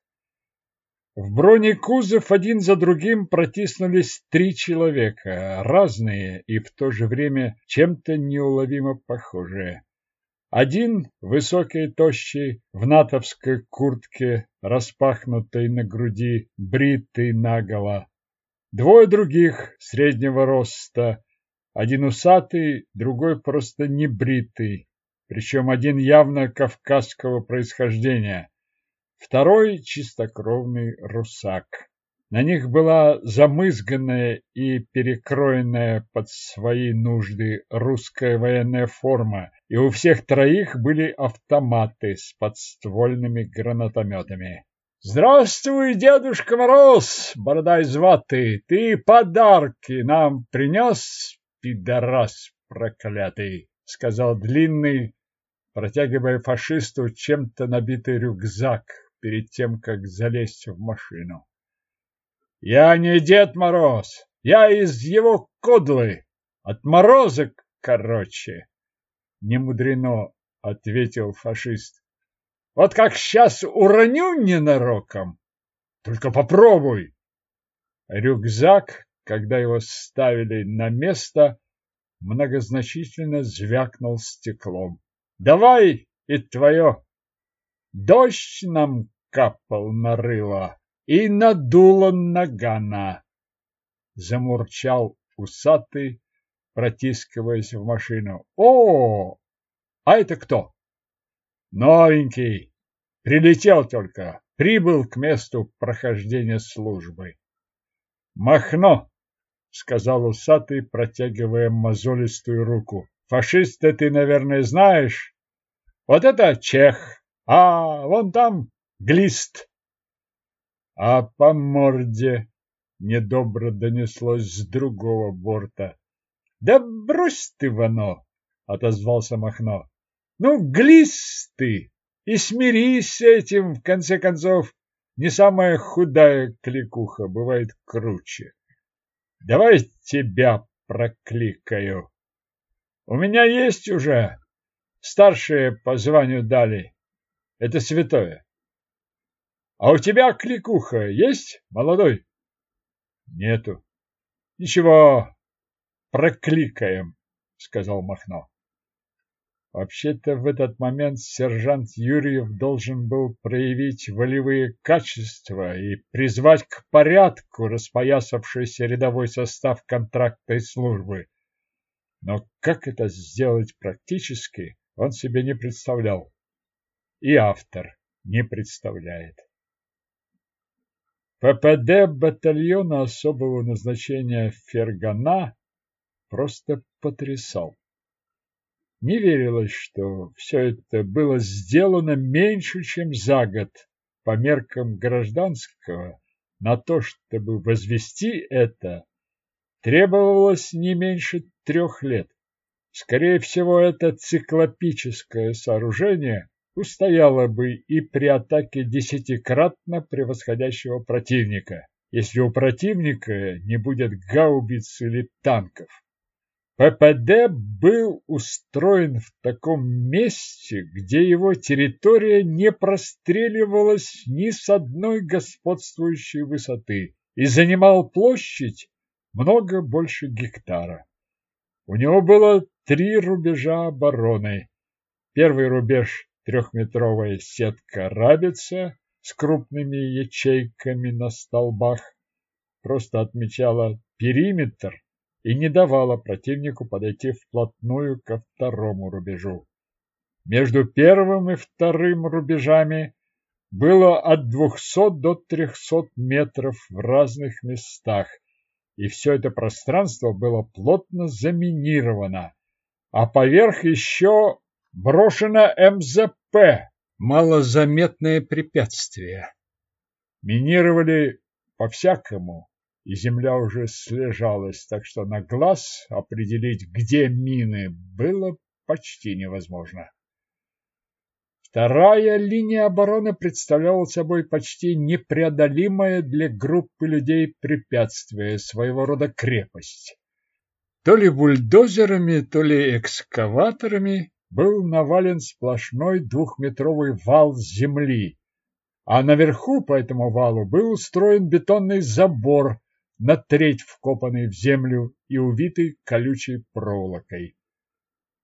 В бронекузов один за другим протиснулись три человека, разные и в то же время чем-то неуловимо похожие. Один высокий, тощий, в натовской куртке, распахнутой на груди, бритый наголо. Двое других среднего роста, один усатый, другой просто небритый, причем один явно кавказского происхождения, второй чистокровный русак. На них была замызганная и перекроенная под свои нужды русская военная форма, и у всех троих были автоматы с подствольными гранатометами. «Здравствуй, Дедушка Мороз, борода из ваты! Ты подарки нам принес, пидорас проклятый!» — сказал длинный, протягивая фашисту чем-то набитый рюкзак перед тем, как залезть в машину. Я не Дед Мороз, я из его кодлы, отморозок, короче. Не мудрено, ответил фашист. Вот как сейчас уроню ненароком. Только попробуй. Рюкзак, когда его ставили на место, многозначительно звякнул стеклом. Давай и твое. Дождь нам капал на рыло и надуло нагана. Замурчал усатый, протискиваясь в машину. О, а это кто? Новенький. Прилетел только. Прибыл к месту прохождения службы. Махно, сказал усатый, протягивая мозолистую руку. Фашиста ты, наверное, знаешь? Вот это чех. А вон там глист. А по морде недобро донеслось с другого борта. Да брось ты, Вано, отозвался Махно. Ну, глис ты и смирись с этим, в конце концов. Не самая худая кликуха, бывает круче. Давай тебя прокликаю. У меня есть уже. Старшие по званию дали. Это святое. А у тебя кликуха есть, молодой? Нету. Ничего, прокликаем, сказал Махно. Вообще-то в этот момент сержант Юрьев должен был проявить волевые качества и призвать к порядку распоясавшийся рядовой состав контрактной службы. Но как это сделать практически, он себе не представлял. И автор не представляет. ППД батальона особого назначения Фергана просто потрясал. Не верилось, что все это было сделано меньше, чем за год по меркам гражданского. На то, чтобы возвести это, требовалось не меньше трех лет. Скорее всего, это циклопическое сооружение устояла бы и при атаке десятикратно превосходящего противника, если у противника не будет гаубиц или танков. ППД был устроен в таком месте, где его территория не простреливалась ни с одной господствующей высоты и занимал площадь много больше гектара. У него было три рубежа обороны. Первый рубеж трехметровая сетка рабица с крупными ячейками на столбах просто отмечала периметр и не давала противнику подойти вплотную ко второму рубежу. Между первым и вторым рубежами было от 200 до 300 метров в разных местах, и все это пространство было плотно заминировано, а поверх еще Брошено МЗП, малозаметное препятствие. Минировали по-всякому, и земля уже слежалась, так что на глаз определить, где мины, было почти невозможно. Вторая линия обороны представляла собой почти непреодолимое для группы людей препятствие, своего рода крепость. То ли бульдозерами, то ли экскаваторами был навален сплошной двухметровый вал земли, а наверху по этому валу был устроен бетонный забор, на треть вкопанный в землю и увитый колючей проволокой.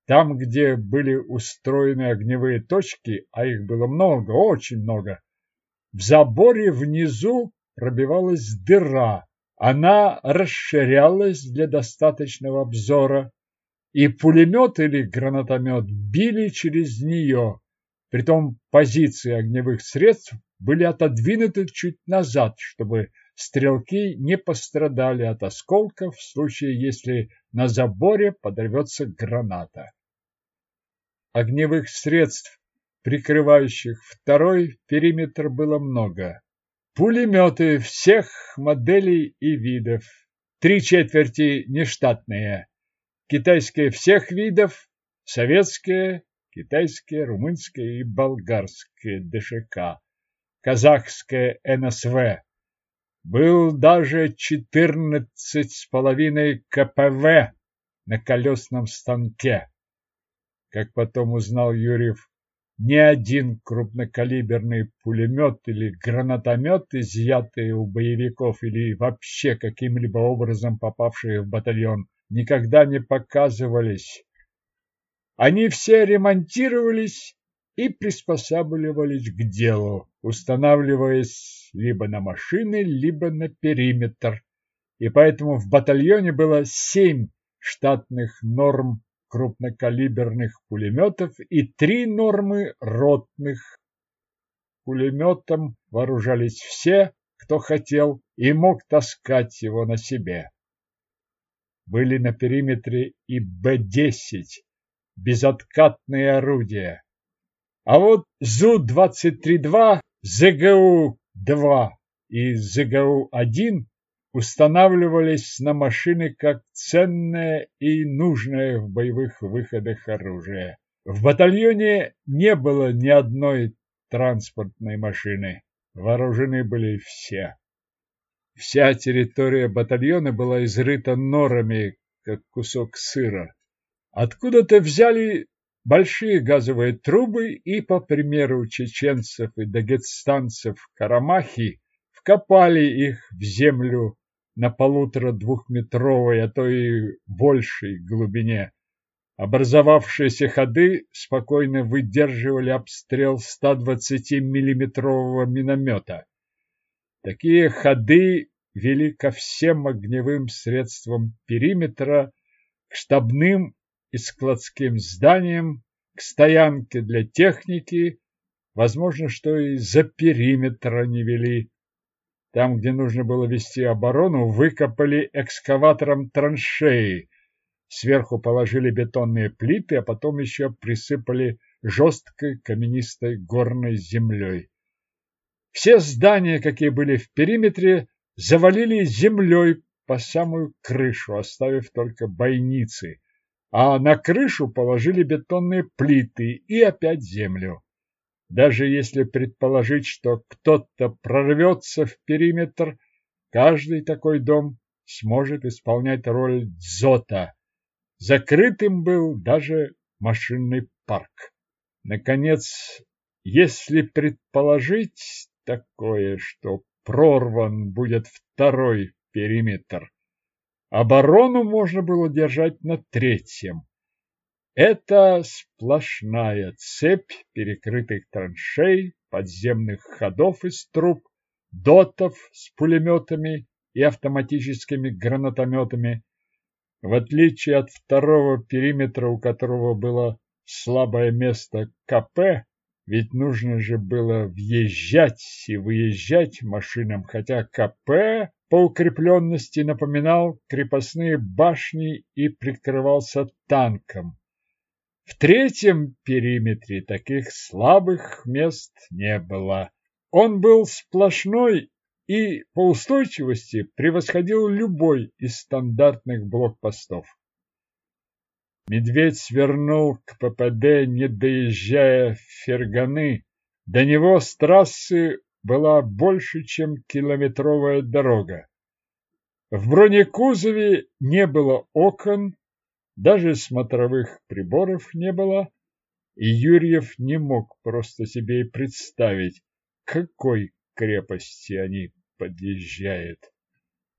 Там, где были устроены огневые точки, а их было много, очень много, в заборе внизу пробивалась дыра. Она расширялась для достаточного обзора, и пулемет или гранатомет били через нее. Притом позиции огневых средств были отодвинуты чуть назад, чтобы стрелки не пострадали от осколков в случае, если на заборе подорвется граната. Огневых средств, прикрывающих второй периметр, было много. Пулеметы всех моделей и видов, три четверти нештатные, китайские всех видов, советские, китайские, румынские и болгарские ДШК, казахское НСВ, был даже четырнадцать с половиной КПВ на колесном станке. Как потом узнал Юрьев, ни один крупнокалиберный пулемет или гранатомет, изъятые у боевиков или вообще каким-либо образом попавшие в батальон, никогда не показывались. Они все ремонтировались и приспосабливались к делу, устанавливаясь либо на машины, либо на периметр. И поэтому в батальоне было семь штатных норм крупнокалиберных пулеметов и три нормы ротных. Пулеметом вооружались все, кто хотел и мог таскать его на себе. Были на периметре и Б-10, безоткатные орудия. А вот ЗУ-23-2, ЗГУ-2 и ЗГУ-1 устанавливались на машины как ценное и нужное в боевых выходах оружие. В батальоне не было ни одной транспортной машины. Вооружены были все. Вся территория батальона была изрыта норами, как кусок сыра. Откуда-то взяли большие газовые трубы и, по примеру чеченцев и дагестанцев Карамахи, вкопали их в землю на полутора-двухметровой, а то и большей глубине. Образовавшиеся ходы спокойно выдерживали обстрел 120-миллиметрового миномета. Такие ходы вели ко всем огневым средствам периметра, к штабным и складским зданиям, к стоянке для техники, возможно, что и за периметр они вели. Там, где нужно было вести оборону, выкопали экскаватором траншеи, сверху положили бетонные плиты, а потом еще присыпали жесткой каменистой горной землей. Все здания, какие были в периметре, завалили землей по самую крышу, оставив только бойницы, а на крышу положили бетонные плиты и опять землю. Даже если предположить, что кто-то прорвется в периметр, каждый такой дом сможет исполнять роль дзота. Закрытым был даже машинный парк. Наконец, если предположить такое, что прорван будет второй периметр, оборону можно было держать на третьем. Это сплошная цепь перекрытых траншей, подземных ходов из труб, дотов с пулеметами и автоматическими гранатометами. В отличие от второго периметра, у которого было слабое место КП, ведь нужно же было въезжать и выезжать машинам, хотя КП по укрепленности напоминал крепостные башни и прикрывался танком. В третьем периметре таких слабых мест не было. Он был сплошной и по устойчивости превосходил любой из стандартных блокпостов. Медведь свернул к ППД, не доезжая в Ферганы. До него с трассы была больше, чем километровая дорога. В бронекузове не было окон, даже смотровых приборов не было, и Юрьев не мог просто себе и представить, к какой крепости они подъезжают.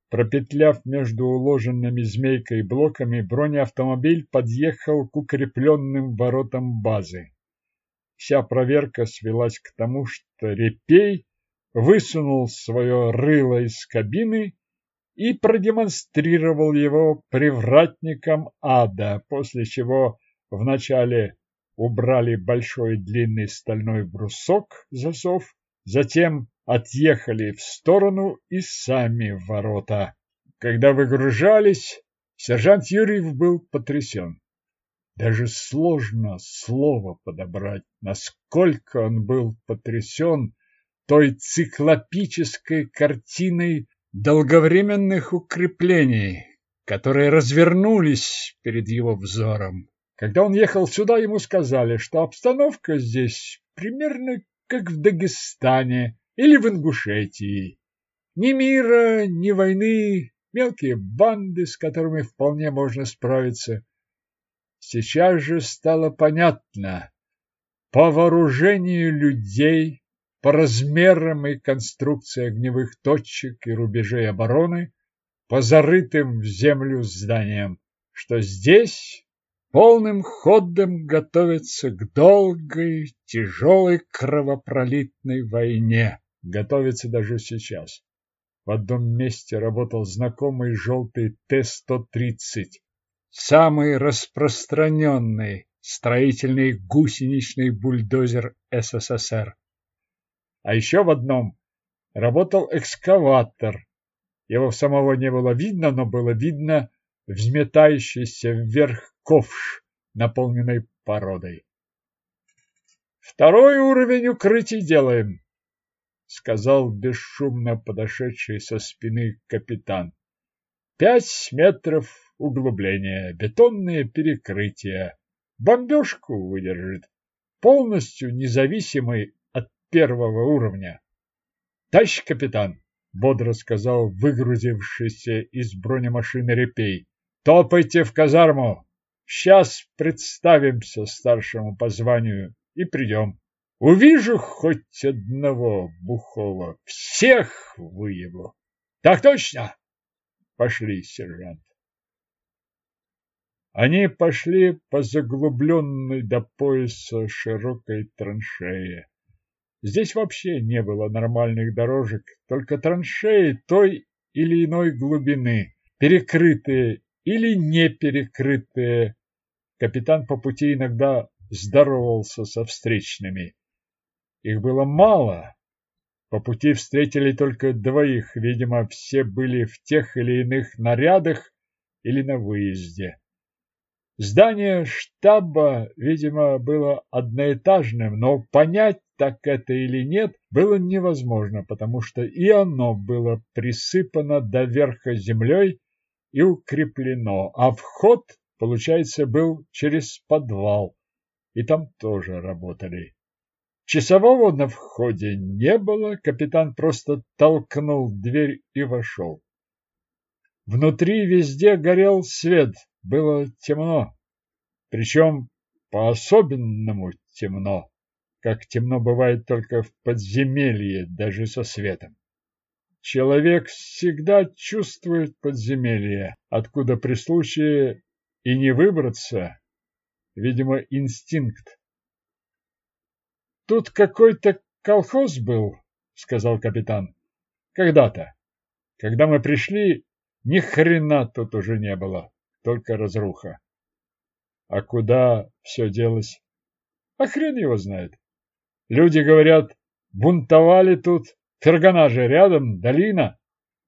Пропетляв между уложенными змейкой блоками, бронеавтомобиль подъехал к укрепленным воротам базы. Вся проверка свелась к тому, что Репей высунул свое рыло из кабины и продемонстрировал его привратникам ада, после чего вначале убрали большой длинный стальной брусок засов, затем отъехали в сторону и сами ворота. Когда выгружались, сержант Юрьев был потрясен. Даже сложно слово подобрать, насколько он был потрясен той циклопической картиной долговременных укреплений, которые развернулись перед его взором. Когда он ехал сюда, ему сказали, что обстановка здесь примерно как в Дагестане или в Ингушетии. Ни мира, ни войны, мелкие банды, с которыми вполне можно справиться. Сейчас же стало понятно, по вооружению людей, по размерам и конструкции огневых точек и рубежей обороны, по зарытым в землю зданиям, что здесь полным ходом готовится к долгой, тяжелой кровопролитной войне. Готовится даже сейчас. В одном месте работал знакомый желтый Т-130, самый распространенный строительный гусеничный бульдозер СССР. А еще в одном работал экскаватор. Его самого не было видно, но было видно взметающийся вверх ковш, наполненный породой. Второй уровень укрытий делаем, сказал бесшумно подошедший со спины капитан. Пять метров углубления, бетонные перекрытия. Бомбежку выдержит. Полностью независимый от первого уровня. Тащ, капитан, бодро сказал выгрузившийся из бронемашины репей. Топайте в казарму. Сейчас представимся старшему по званию и придем. Увижу хоть одного бухого, всех выебу. Так точно. Пошли, сержант. Они пошли по заглубленной до пояса широкой траншее. Здесь вообще не было нормальных дорожек, только траншеи той или иной глубины, перекрытые или не перекрытые. Капитан по пути иногда здоровался со встречными. Их было мало. По пути встретили только двоих, видимо, все были в тех или иных нарядах или на выезде. Здание штаба, видимо, было одноэтажным, но понять, так это или нет, было невозможно, потому что и оно было присыпано до верха землей и укреплено, а вход, получается, был через подвал, и там тоже работали. Часового на входе не было, капитан просто толкнул дверь и вошел. Внутри везде горел свет, было темно, причем по-особенному темно, как темно бывает только в подземелье, даже со светом. Человек всегда чувствует подземелье, откуда при случае и не выбраться, видимо, инстинкт. Тут какой-то колхоз был, сказал капитан. Когда-то. Когда мы пришли, ни хрена тут уже не было только разруха. А куда все делось? А хрен его знает. Люди говорят, бунтовали тут, Фергана же рядом, долина.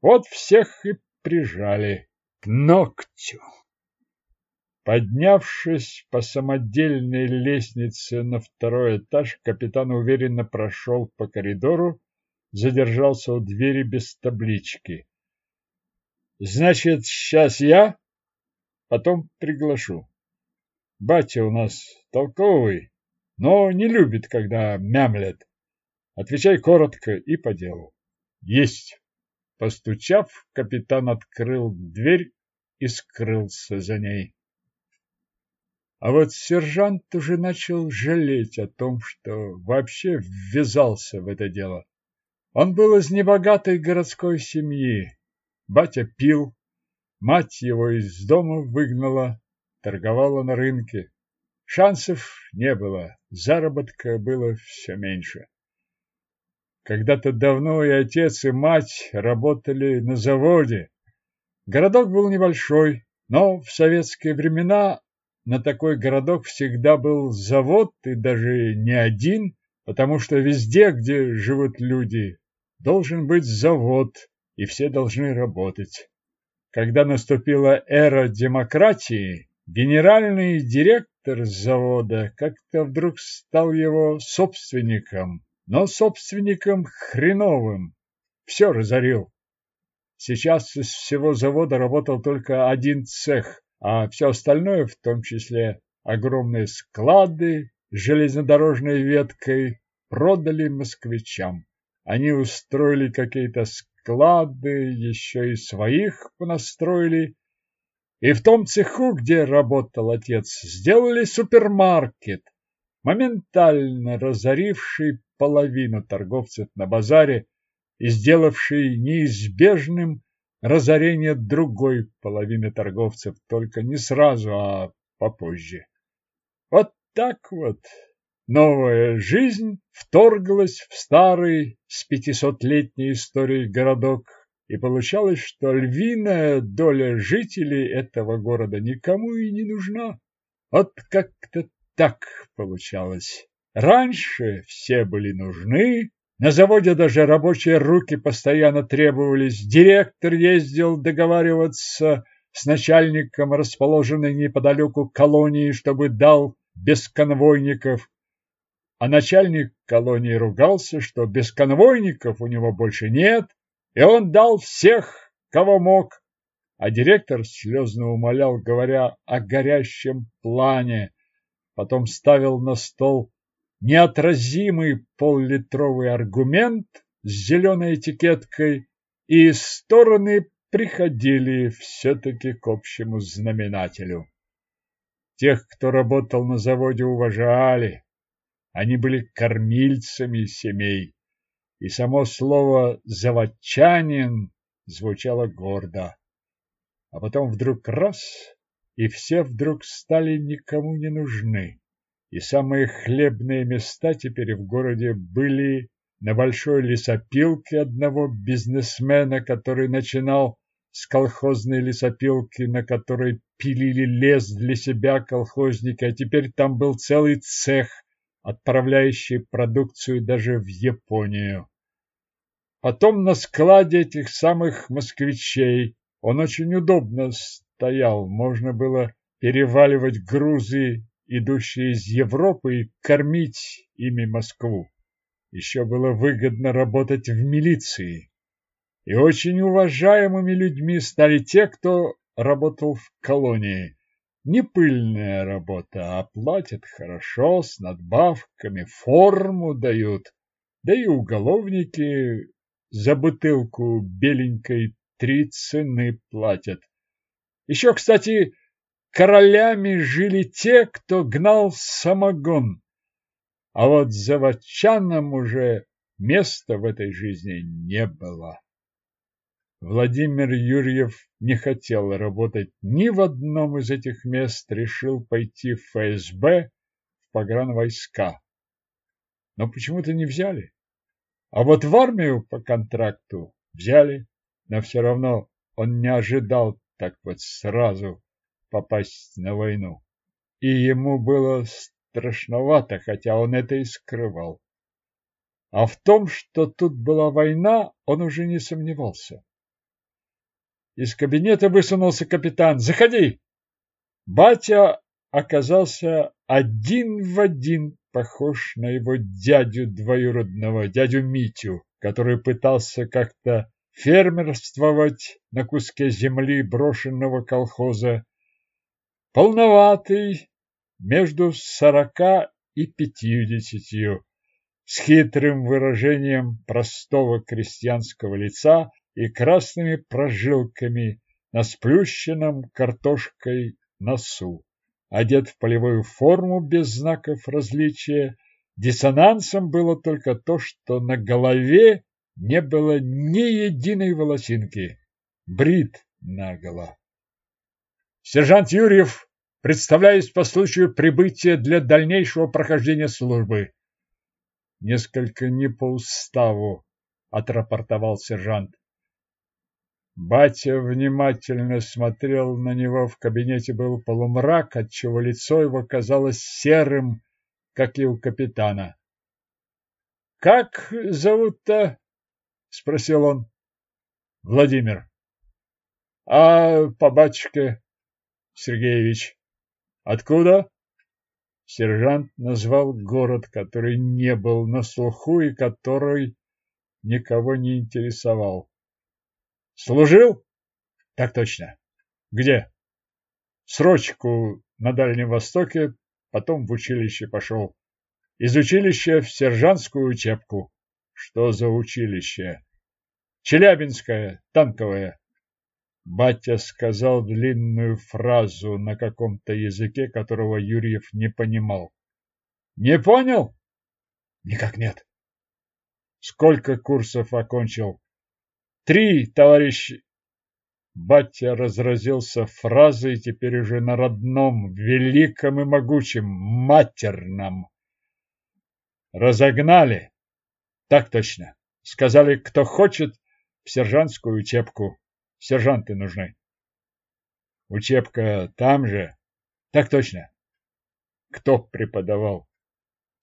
Вот всех и прижали к ногтю. Поднявшись по самодельной лестнице на второй этаж, капитан уверенно прошел по коридору, задержался у двери без таблички. «Значит, сейчас я?» Потом приглашу. Батя у нас толковый, но не любит, когда мямлет. Отвечай коротко и по делу. Есть. Постучав, капитан открыл дверь и скрылся за ней. А вот сержант уже начал жалеть о том, что вообще ввязался в это дело. Он был из небогатой городской семьи, Батя пил, мать его из дома выгнала, торговала на рынке. Шансов не было, заработка было все меньше. Когда-то давно и отец, и мать работали на заводе. Городок был небольшой, но в советские времена на такой городок всегда был завод, и даже не один, потому что везде, где живут люди, должен быть завод, и все должны работать. Когда наступила эра демократии, генеральный директор завода как-то вдруг стал его собственником, но собственником хреновым, все разорил. Сейчас из всего завода работал только один цех, а все остальное, в том числе огромные склады с железнодорожной веткой, продали москвичам. Они устроили какие-то склады, еще и своих понастроили. И в том цеху, где работал отец, сделали супермаркет, моментально разоривший половину торговцев на базаре и сделавший неизбежным разорение другой половины торговцев, только не сразу, а попозже. Вот так вот новая жизнь вторглась в старый с пятисотлетней историей городок, и получалось, что львиная доля жителей этого города никому и не нужна. Вот как-то так получалось. Раньше все были нужны, на заводе даже рабочие руки постоянно требовались. Директор ездил договариваться с начальником расположенной неподалеку колонии, чтобы дал без конвойников. А начальник колонии ругался, что без конвойников у него больше нет, и он дал всех, кого мог. А директор слезно умолял, говоря о горящем плане. Потом ставил на стол неотразимый поллитровый аргумент с зеленой этикеткой, и стороны приходили все-таки к общему знаменателю. Тех, кто работал на заводе, уважали. Они были кормильцами семей, и само слово «заводчанин» звучало гордо. А потом вдруг раз, и все вдруг стали никому не нужны и самые хлебные места теперь в городе были на большой лесопилке одного бизнесмена, который начинал с колхозной лесопилки, на которой пилили лес для себя колхозники, а теперь там был целый цех, отправляющий продукцию даже в Японию. Потом на складе этих самых москвичей он очень удобно стоял, можно было переваливать грузы идущие из Европы, и кормить ими Москву. Еще было выгодно работать в милиции. И очень уважаемыми людьми стали те, кто работал в колонии. Не пыльная работа, а платят хорошо, с надбавками, форму дают. Да и уголовники за бутылку беленькой три цены платят. Еще, кстати, королями жили те, кто гнал самогон. А вот заводчанам уже места в этой жизни не было. Владимир Юрьев не хотел работать ни в одном из этих мест, решил пойти в ФСБ, в погранвойска. Но почему-то не взяли. А вот в армию по контракту взяли, но все равно он не ожидал так вот сразу попасть на войну. И ему было страшновато, хотя он это и скрывал. А в том, что тут была война, он уже не сомневался. Из кабинета высунулся капитан. «Заходи!» Батя оказался один в один похож на его дядю двоюродного, дядю Митю, который пытался как-то фермерствовать на куске земли брошенного колхоза полноватый, между сорока и пятьюдесятью, с хитрым выражением простого крестьянского лица и красными прожилками на сплющенном картошкой носу. Одет в полевую форму без знаков различия, диссонансом было только то, что на голове не было ни единой волосинки. брит наголо. Сержант Юрьев, представляюсь по случаю прибытия для дальнейшего прохождения службы. Несколько не по уставу, отрапортовал сержант. Батя внимательно смотрел на него. В кабинете был полумрак, отчего лицо его казалось серым, как и у капитана. — Как зовут-то? — спросил он. — Владимир. — А по батюшке? — Сергеевич. — Откуда? Сержант назвал город, который не был на слуху и который никого не интересовал. Служил? Так точно. Где? Срочку на Дальнем Востоке, потом в училище пошел. Из училища в сержантскую учебку. Что за училище? Челябинское, танковое. Батя сказал длинную фразу на каком-то языке, которого Юрьев не понимал. Не понял? Никак нет. Сколько курсов окончил? Три, товарищи. Батя разразился фразой теперь уже на родном, великом и могучем, матерном. Разогнали. Так точно. Сказали, кто хочет, в сержантскую учебку. Сержанты нужны. Учебка там же. Так точно. Кто преподавал?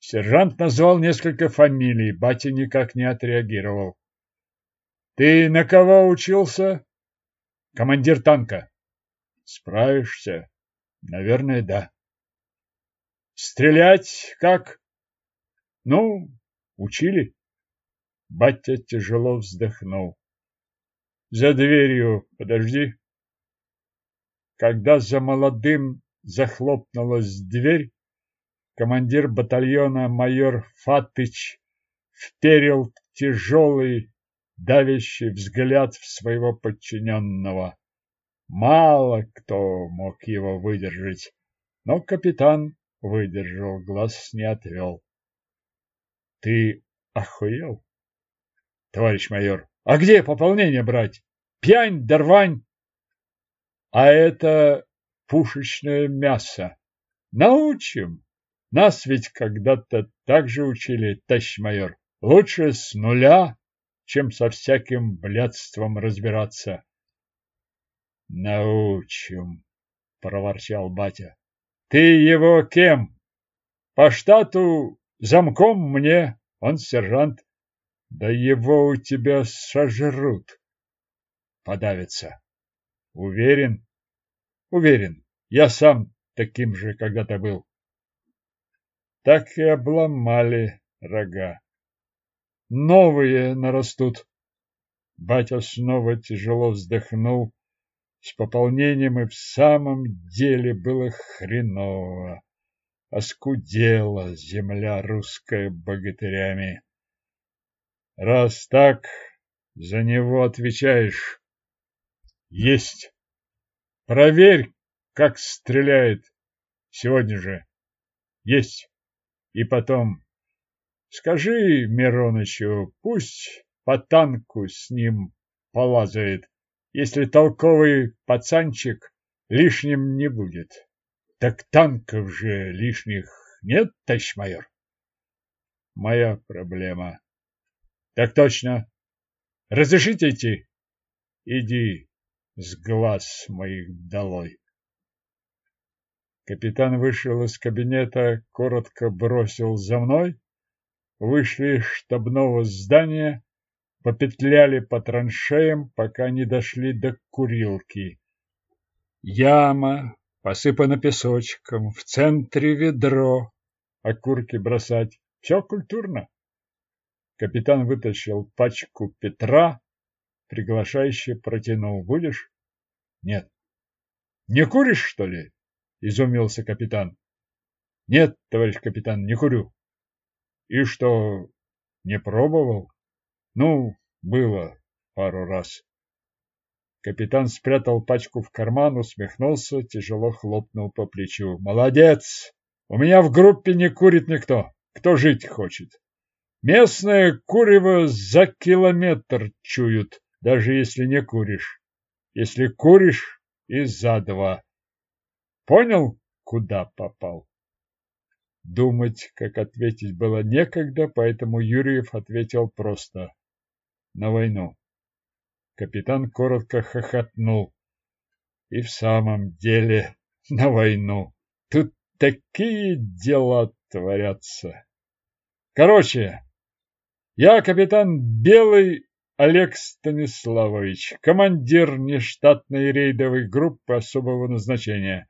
Сержант назвал несколько фамилий, батя никак не отреагировал. Ты на кого учился? Командир танка. Справишься? Наверное, да. Стрелять как? Ну, учили. Батя тяжело вздохнул. За дверью подожди. Когда за молодым захлопнулась дверь, командир батальона майор Фатыч вперил тяжелый давящий взгляд в своего подчиненного. Мало кто мог его выдержать, но капитан выдержал, глаз не отвел. — Ты охуел? — Товарищ майор, а где пополнение брать? Пьянь да рвань? — А это пушечное мясо. Научим. Нас ведь когда-то так же учили, товарищ майор. Лучше с нуля чем со всяким блядством разбираться. — Научим, — проворчал батя. — Ты его кем? По штату замком мне, он сержант. Да его у тебя сожрут. Подавится. Уверен? Уверен. Я сам таким же когда-то был. Так и обломали рога новые нарастут. Батя снова тяжело вздохнул. С пополнением и в самом деле было хреново. Оскудела земля русская богатырями. Раз так, за него отвечаешь. Есть. Проверь, как стреляет. Сегодня же. Есть. И потом Скажи Миронычу, пусть по танку с ним полазает, если толковый пацанчик лишним не будет. Так танков же лишних нет, товарищ майор? Моя проблема. Так точно. Разрешите идти? Иди с глаз моих долой. Капитан вышел из кабинета, коротко бросил за мной вышли из штабного здания, попетляли по траншеям, пока не дошли до курилки. Яма, посыпана песочком, в центре ведро, окурки бросать. Все культурно. Капитан вытащил пачку Петра, приглашающе протянул. Будешь? Нет. Не куришь, что ли? Изумился капитан. Нет, товарищ капитан, не курю. И что, не пробовал? Ну, было пару раз. Капитан спрятал пачку в карман, усмехнулся, тяжело хлопнул по плечу. Молодец! У меня в группе не курит никто, кто жить хочет. Местное курево за километр чуют, даже если не куришь. если куришь и за два. Понял, куда попал? Думать, как ответить, было некогда, поэтому Юрьев ответил просто. На войну. Капитан коротко хохотнул. И в самом деле на войну. Тут такие дела творятся. Короче, я капитан Белый Олег Станиславович, командир нештатной рейдовой группы особого назначения.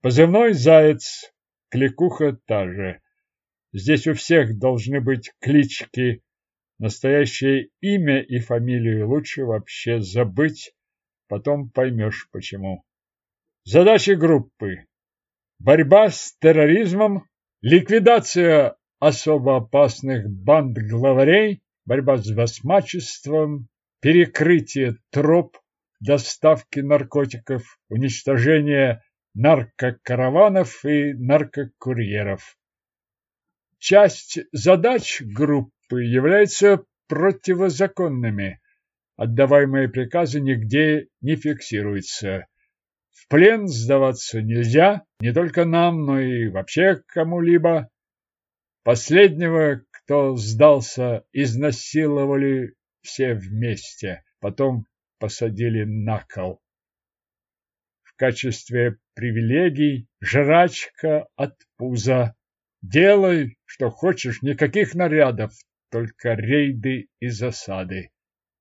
Позывной «Заяц», кликуха та же. Здесь у всех должны быть клички. Настоящее имя и фамилию лучше вообще забыть, потом поймешь почему. Задачи группы. Борьба с терроризмом, ликвидация особо опасных банд главарей, борьба с басмачеством, перекрытие троп, доставки наркотиков, уничтожение наркокараванов и наркокурьеров. Часть задач группы являются противозаконными. Отдаваемые приказы нигде не фиксируются. В плен сдаваться нельзя, не только нам, но и вообще кому-либо. Последнего, кто сдался, изнасиловали все вместе, потом посадили на кол. В качестве привилегий жрачка от пуза. Делай, что хочешь, никаких нарядов, только рейды и засады.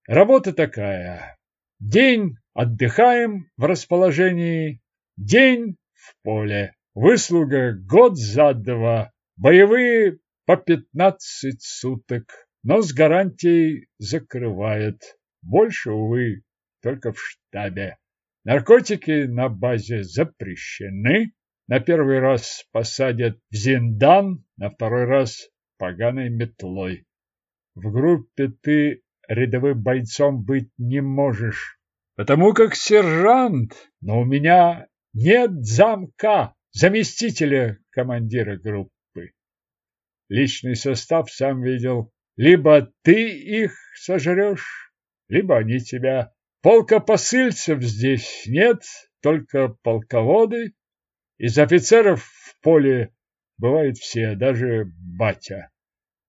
Работа такая. День отдыхаем в расположении, день в поле. Выслуга год за два. Боевые по пятнадцать суток, но с гарантией закрывает. Больше, увы, только в штабе. Наркотики на базе запрещены. На первый раз посадят в зиндан, на второй раз поганой метлой. В группе ты рядовым бойцом быть не можешь, потому как сержант, но у меня нет замка, заместителя командира группы. Личный состав сам видел. Либо ты их сожрешь, либо они тебя. Полка посыльцев здесь нет, только полководы. Из офицеров в поле бывают все, даже батя.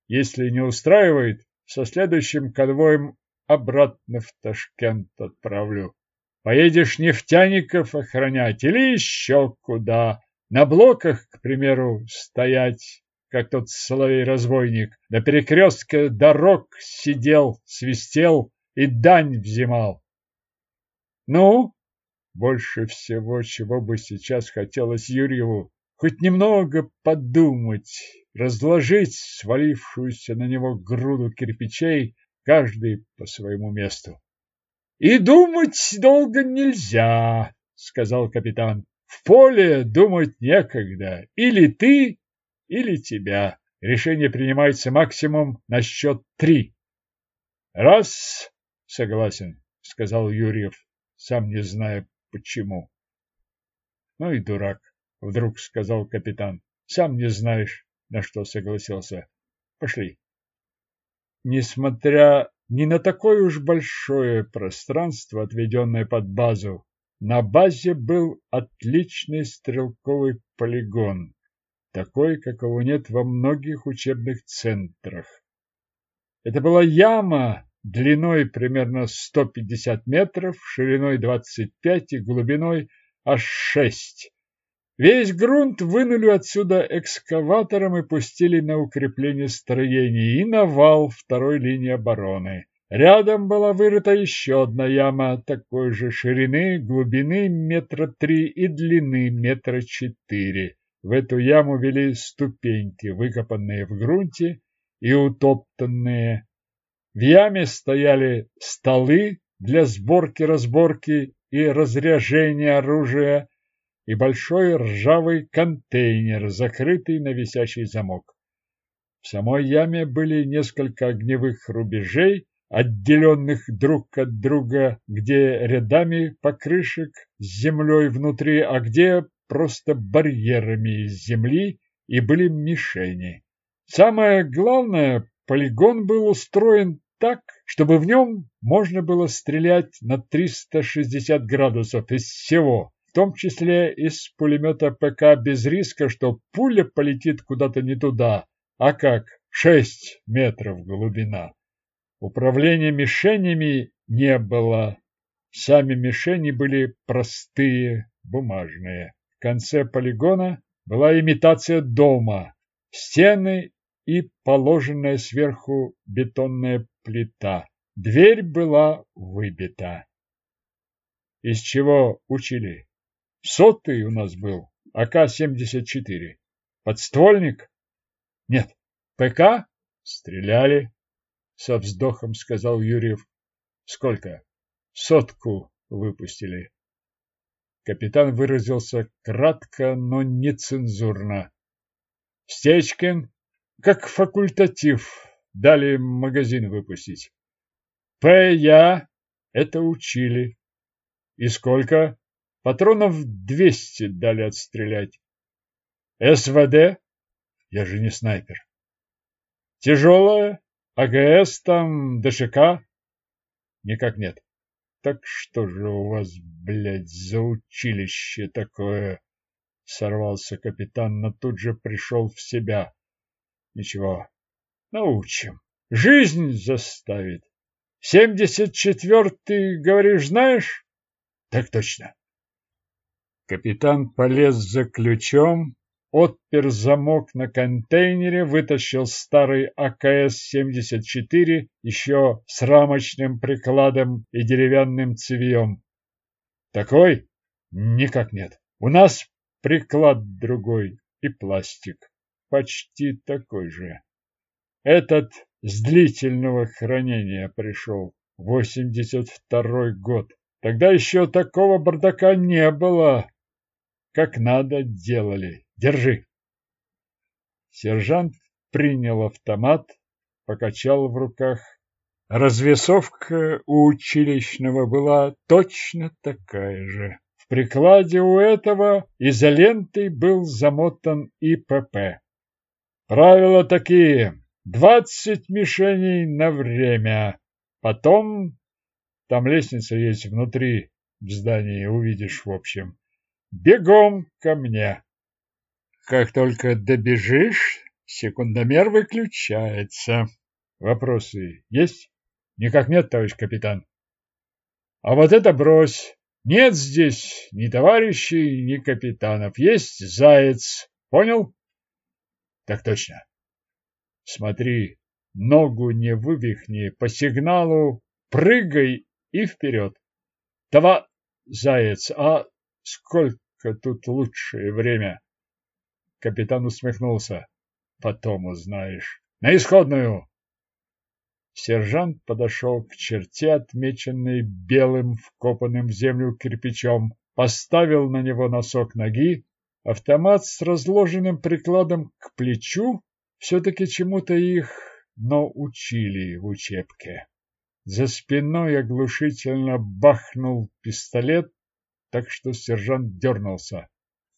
Если не устраивает, со следующим конвоем обратно в Ташкент отправлю. Поедешь нефтяников охранять или еще куда. На блоках, к примеру, стоять как тот соловей-разбойник, на перекрестке дорог сидел, свистел и дань взимал. Ну, больше всего, чего бы сейчас хотелось Юрьеву, хоть немного подумать, разложить свалившуюся на него груду кирпичей, каждый по своему месту. И думать долго нельзя, сказал капитан. В поле думать некогда. Или ты, или тебя. Решение принимается максимум на счет три. Раз, согласен, сказал Юрьев, сам не зная почему. Ну и дурак, вдруг сказал капитан. Сам не знаешь, на что согласился. Пошли. Несмотря ни на такое уж большое пространство, отведенное под базу, на базе был отличный стрелковый полигон, такой, какого нет во многих учебных центрах. Это была яма длиной примерно 150 метров, шириной 25 и глубиной аж 6. Весь грунт вынули отсюда экскаватором и пустили на укрепление строений и на вал второй линии обороны. Рядом была вырыта еще одна яма такой же ширины, глубины метра три и длины метра четыре. В эту яму вели ступеньки, выкопанные в грунте и утоптанные. В яме стояли столы для сборки-разборки и разряжения оружия и большой ржавый контейнер, закрытый на висячий замок. В самой яме были несколько огневых рубежей, отделенных друг от друга, где рядами покрышек с землей внутри, а где просто барьерами из земли и были мишени. Самое главное, полигон был устроен так, чтобы в нем можно было стрелять на 360 градусов из всего, в том числе из пулемета ПК без риска, что пуля полетит куда-то не туда, а как 6 метров глубина. Управления мишенями не было. Сами мишени были простые, бумажные. Конце полигона была имитация дома, стены и положенная сверху бетонная плита. Дверь была выбита. Из чего учили? Сотый у нас был, АК-74. Подствольник? Нет. ПК? Стреляли. Со вздохом сказал Юрьев. Сколько? Сотку выпустили. Капитан выразился кратко, но нецензурно. Стечкин, как факультатив, дали магазин выпустить. П. Я это учили. И сколько? Патронов двести дали отстрелять. СВД? Я же не снайпер. Тяжелая? АГС там, ДШК? Никак нет. Так что же у вас, блядь, за училище такое? Сорвался капитан, но тут же пришел в себя. Ничего, научим. Жизнь заставит. Семьдесят четвертый, говоришь, знаешь? Так точно. Капитан полез за ключом, отпер замок на контейнере, вытащил старый АКС-74 еще с рамочным прикладом и деревянным цевьем. Такой? Никак нет. У нас приклад другой и пластик. Почти такой же. Этот с длительного хранения пришел. 82-й год. Тогда еще такого бардака не было. Как надо делали. Держи. Сержант принял автомат, покачал в руках. Развесовка у училищного была точно такая же. В прикладе у этого изолентой был замотан ИПП. Правила такие. Двадцать мишеней на время. Потом... Там лестница есть внутри в здании, увидишь в общем. Бегом ко мне. Как только добежишь, секундомер выключается. Вопросы есть? Никак нет, товарищ капитан. А вот это брось. Нет здесь ни товарищей, ни капитанов. Есть заяц. Понял? Так точно. Смотри, ногу не вывихни. По сигналу прыгай и вперед. Два заяц. А сколько тут лучшее время? Капитан усмехнулся. Потом узнаешь. На исходную! Сержант подошел к черте, отмеченной белым, вкопанным в землю кирпичом, поставил на него носок ноги, автомат с разложенным прикладом к плечу, все-таки чему-то их, но учили в учебке. За спиной оглушительно бахнул пистолет, так что сержант дернулся.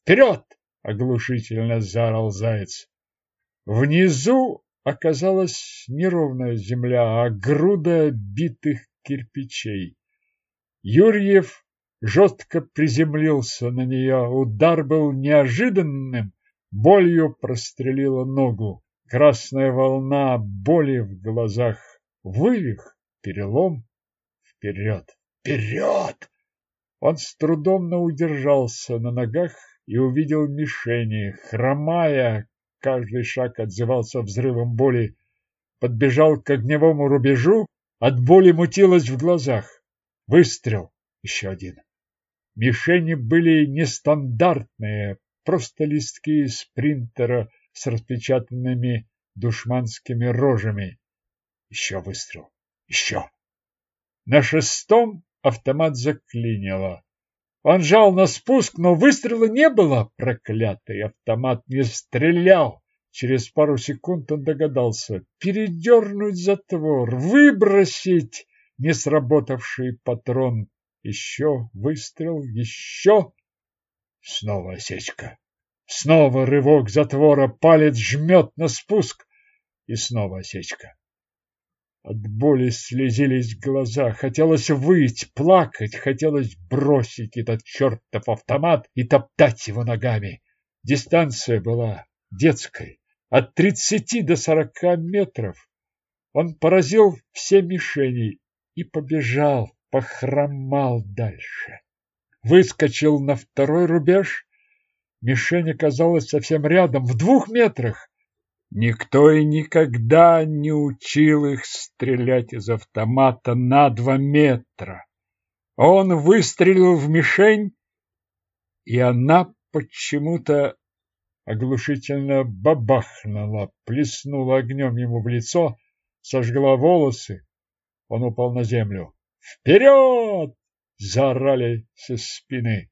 «Вперед!» Оглушительно заорал заяц. Внизу оказалась неровная земля, а груда битых кирпичей. Юрьев жестко приземлился на нее. Удар был неожиданным, болью прострелила ногу. Красная волна боли в глазах, вывих, перелом. Вперед, вперед! Он с трудом удержался на ногах и увидел мишени. Хромая, каждый шаг отзывался взрывом боли. Подбежал к огневому рубежу, от боли мутилось в глазах. Выстрел. Еще один. Мишени были нестандартные, просто листки из принтера с распечатанными душманскими рожами. Еще выстрел. Еще. На шестом автомат заклинило. Он жал на спуск, но выстрела не было. Проклятый автомат не стрелял. Через пару секунд он догадался передернуть затвор, выбросить не сработавший патрон. Еще выстрел, еще. Снова осечка. Снова рывок затвора, палец жмет на спуск. И снова осечка. От боли слезились глаза, хотелось выть, плакать, хотелось бросить этот чертов автомат и топтать его ногами. Дистанция была детской, от тридцати до сорока метров. Он поразил все мишени и побежал, похромал дальше. Выскочил на второй рубеж. Мишень оказалась совсем рядом, в двух метрах. Никто и никогда не учил их стрелять из автомата на два метра. Он выстрелил в мишень, и она почему-то оглушительно бабахнула, плеснула огнем ему в лицо, сожгла волосы. Он упал на землю. «Вперед!» — заорали со спины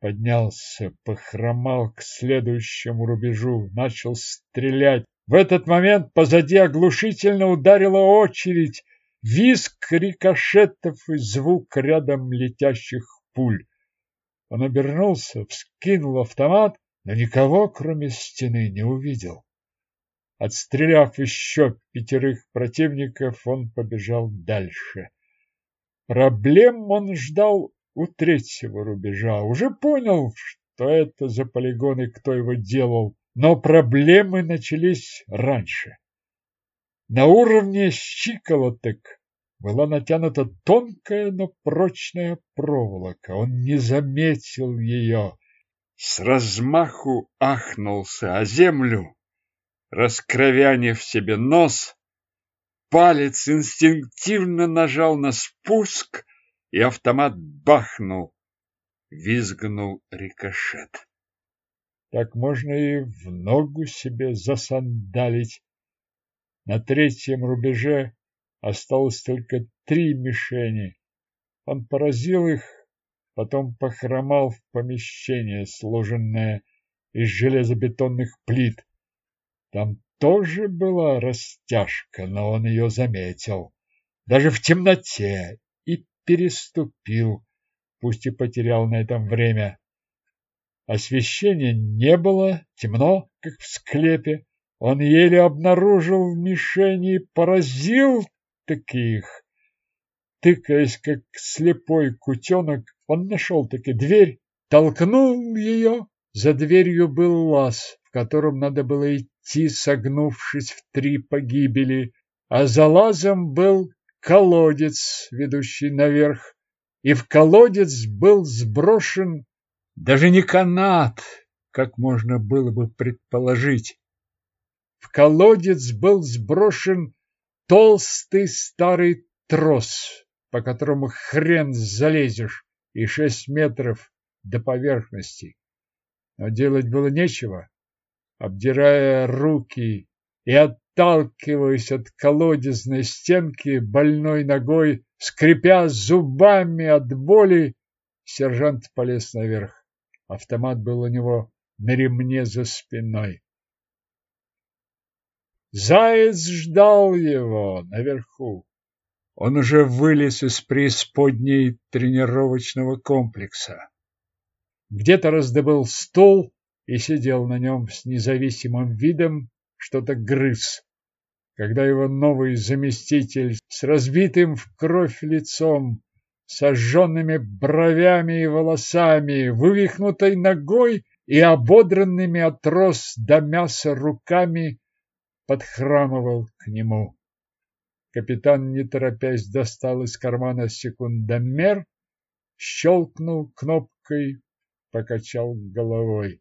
поднялся, похромал к следующему рубежу, начал стрелять. В этот момент позади оглушительно ударила очередь, визг рикошетов и звук рядом летящих пуль. Он обернулся, вскинул автомат, но никого, кроме стены, не увидел. Отстреляв еще пятерых противников, он побежал дальше. Проблем он ждал у третьего рубежа. Уже понял, что это за полигон и кто его делал, но проблемы начались раньше. На уровне щиколоток была натянута тонкая, но прочная проволока. Он не заметил ее. С размаху ахнулся о землю, раскровянив себе нос, палец инстинктивно нажал на спуск, и автомат бахнул, визгнул рикошет. Так можно и в ногу себе засандалить. На третьем рубеже осталось только три мишени. Он поразил их, потом похромал в помещение, сложенное из железобетонных плит. Там тоже была растяжка, но он ее заметил. Даже в темноте переступил, пусть и потерял на этом время. Освещения не было, темно, как в склепе. Он еле обнаружил мишени и поразил таких. Тыкаясь, как слепой кутенок, он нашел таки дверь, толкнул ее. За дверью был лаз, в котором надо было идти, согнувшись в три погибели, а за лазом был колодец, ведущий наверх, и в колодец был сброшен даже не канат, как можно было бы предположить. В колодец был сброшен толстый старый трос, по которому хрен залезешь, и шесть метров до поверхности. Но делать было нечего. Обдирая руки и от отталкиваясь от колодезной стенки больной ногой, скрипя зубами от боли, сержант полез наверх. Автомат был у него на ремне за спиной. Заяц ждал его наверху. Он уже вылез из преисподней тренировочного комплекса. Где-то раздобыл стол и сидел на нем с независимым видом, что-то грыз когда его новый заместитель с разбитым в кровь лицом, сожженными бровями и волосами, вывихнутой ногой и ободранными от роз до мяса руками подхрамывал к нему. Капитан, не торопясь, достал из кармана секундомер, щелкнул кнопкой, покачал головой.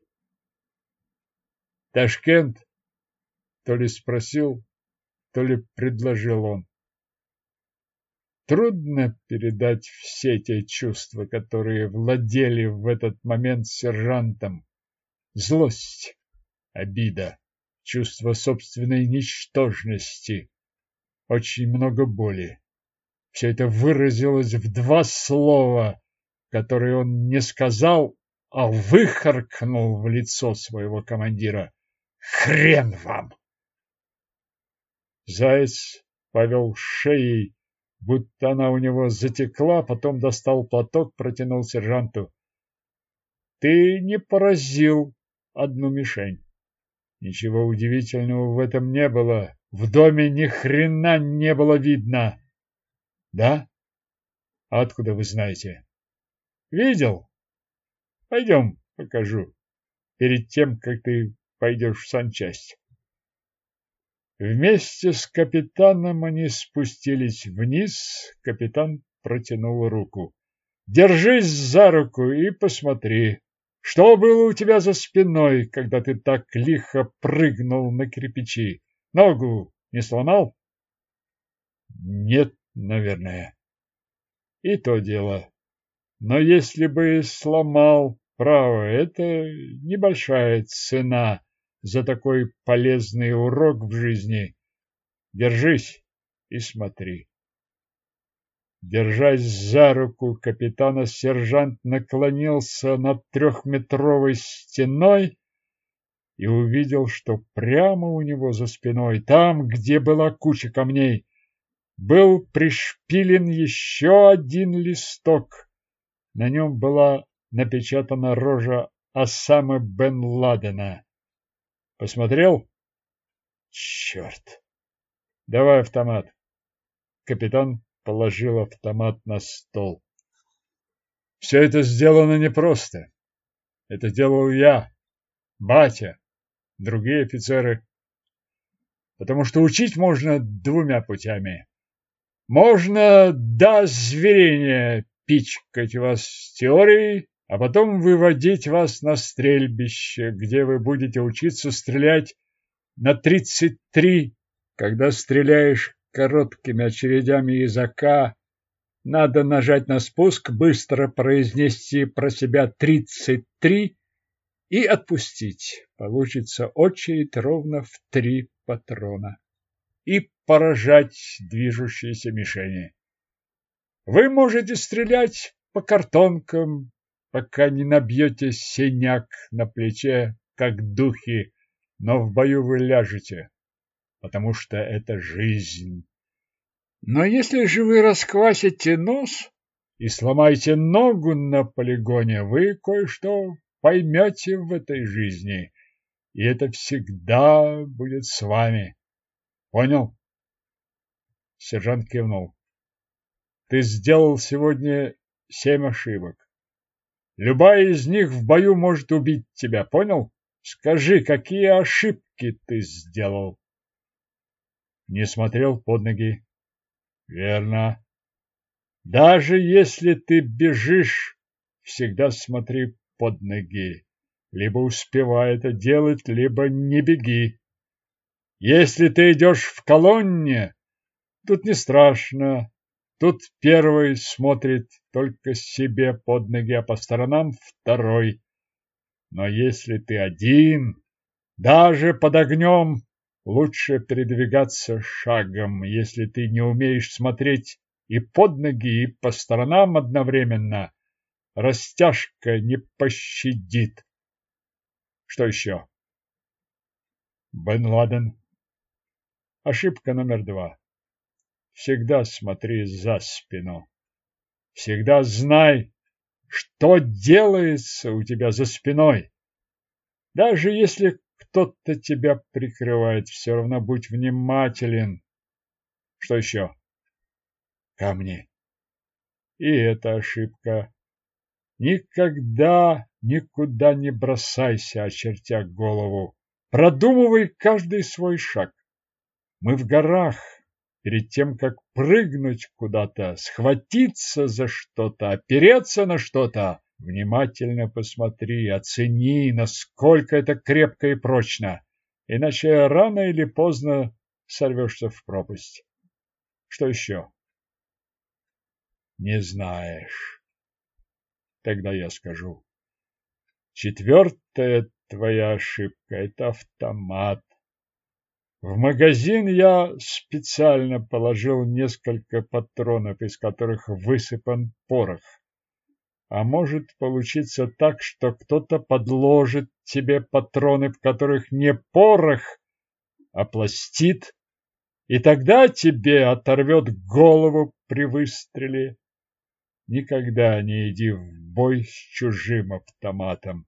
Ташкент то ли спросил, то ли предложил он. Трудно передать все те чувства, которые владели в этот момент сержантом. Злость, обида, чувство собственной ничтожности, очень много боли. Все это выразилось в два слова, которые он не сказал, а выхаркнул в лицо своего командира. «Хрен вам!» Заяц повел шеей, будто она у него затекла, потом достал платок, протянул сержанту. Ты не поразил одну мишень. Ничего удивительного в этом не было. в доме ни хрена не было видно. Да? А откуда вы знаете? Видел? Пойдем, покажу. Перед тем, как ты пойдешь в санчасть. Вместе с капитаном они спустились вниз. Капитан протянул руку. Держись за руку и посмотри, что было у тебя за спиной, когда ты так лихо прыгнул на кирпичи. Ногу не сломал? Нет, наверное. И то дело. Но если бы сломал, право, это небольшая цена за такой полезный урок в жизни. Держись и смотри. Держась за руку капитана, сержант наклонился над трехметровой стеной и увидел, что прямо у него за спиной, там, где была куча камней, был пришпилен еще один листок. На нем была напечатана рожа Осамы бен Ладена. Посмотрел? Черт! Давай автомат. Капитан положил автомат на стол. Все это сделано непросто. Это делал я, батя, другие офицеры. Потому что учить можно двумя путями. Можно до зверения пичкать вас теорией, а потом выводить вас на стрельбище, где вы будете учиться стрелять на 33, когда стреляешь короткими очередями языка, надо нажать на спуск, быстро произнести про себя 33 и отпустить. Получится очередь ровно в три патрона. И поражать движущиеся мишени. Вы можете стрелять по картонкам, пока не набьете синяк на плече, как духи, но в бою вы ляжете, потому что это жизнь. Но если же вы расквасите нос и сломаете ногу на полигоне, вы кое-что поймете в этой жизни, и это всегда будет с вами. Понял? Сержант кивнул. Ты сделал сегодня семь ошибок. Любая из них в бою может убить тебя, понял? Скажи, какие ошибки ты сделал? Не смотрел под ноги. Верно. Даже если ты бежишь, всегда смотри под ноги. Либо успевай это делать, либо не беги. Если ты идешь в колонне, тут не страшно, Тут первый смотрит только себе под ноги, а по сторонам второй. Но если ты один, даже под огнем, лучше передвигаться шагом, если ты не умеешь смотреть и под ноги, и по сторонам одновременно. Растяжка не пощадит. Что еще? Бен Ладен. Ошибка номер два. Всегда смотри за спину. Всегда знай, что делается у тебя за спиной. Даже если кто-то тебя прикрывает, все равно будь внимателен. Что еще? Камни. И это ошибка. Никогда никуда не бросайся, очертя голову. Продумывай каждый свой шаг. Мы в горах, перед тем, как прыгнуть куда-то, схватиться за что-то, опереться на что-то, внимательно посмотри, оцени, насколько это крепко и прочно, иначе рано или поздно сорвешься в пропасть. Что еще? Не знаешь. Тогда я скажу. Четвертая твоя ошибка – это автомат. В магазин я специально положил несколько патронов, из которых высыпан порох. А может получиться так, что кто-то подложит тебе патроны, в которых не порох, а пластит, и тогда тебе оторвет голову при выстреле. Никогда не иди в бой с чужим автоматом.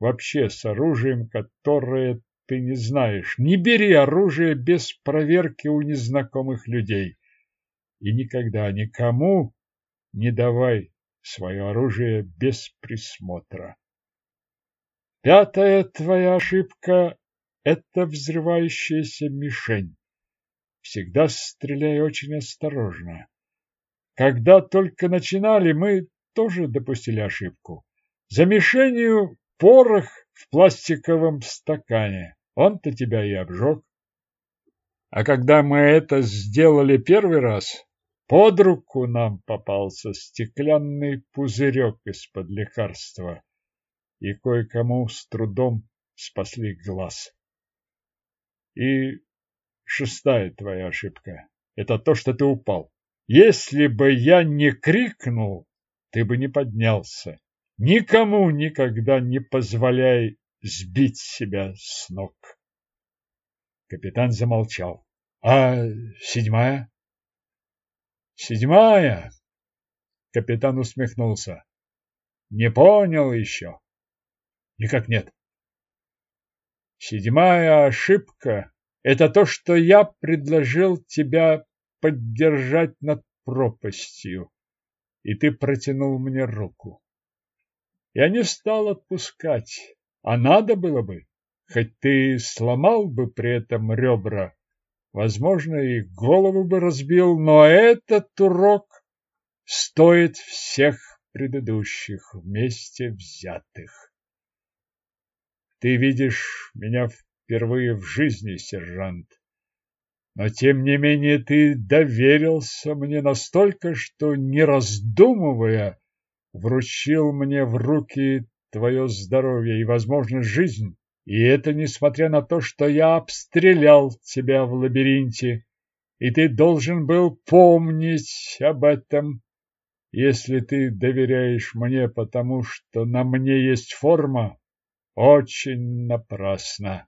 Вообще с оружием, которое ты не знаешь. Не бери оружие без проверки у незнакомых людей. И никогда никому не давай свое оружие без присмотра. Пятая твоя ошибка – это взрывающаяся мишень. Всегда стреляй очень осторожно. Когда только начинали, мы тоже допустили ошибку. За мишенью порох в пластиковом стакане. Он-то тебя и обжег. А когда мы это сделали первый раз, под руку нам попался стеклянный пузырек из-под лекарства, и кое-кому с трудом спасли глаз. И шестая твоя ошибка – это то, что ты упал. Если бы я не крикнул, ты бы не поднялся. Никому никогда не позволяй сбить себя с ног. Капитан замолчал. А седьмая? Седьмая? Капитан усмехнулся. Не понял еще. Никак нет. Седьмая ошибка – это то, что я предложил тебя поддержать над пропастью, и ты протянул мне руку. Я не стал отпускать, а надо было бы, хоть ты сломал бы при этом ребра, возможно, и голову бы разбил, но этот урок стоит всех предыдущих вместе взятых. Ты видишь меня впервые в жизни, сержант. Но, тем не менее, ты доверился мне настолько, что, не раздумывая, вручил мне в руки твое здоровье и, возможно, жизнь. И это несмотря на то, что я обстрелял тебя в лабиринте, и ты должен был помнить об этом, если ты доверяешь мне, потому что на мне есть форма, очень напрасно.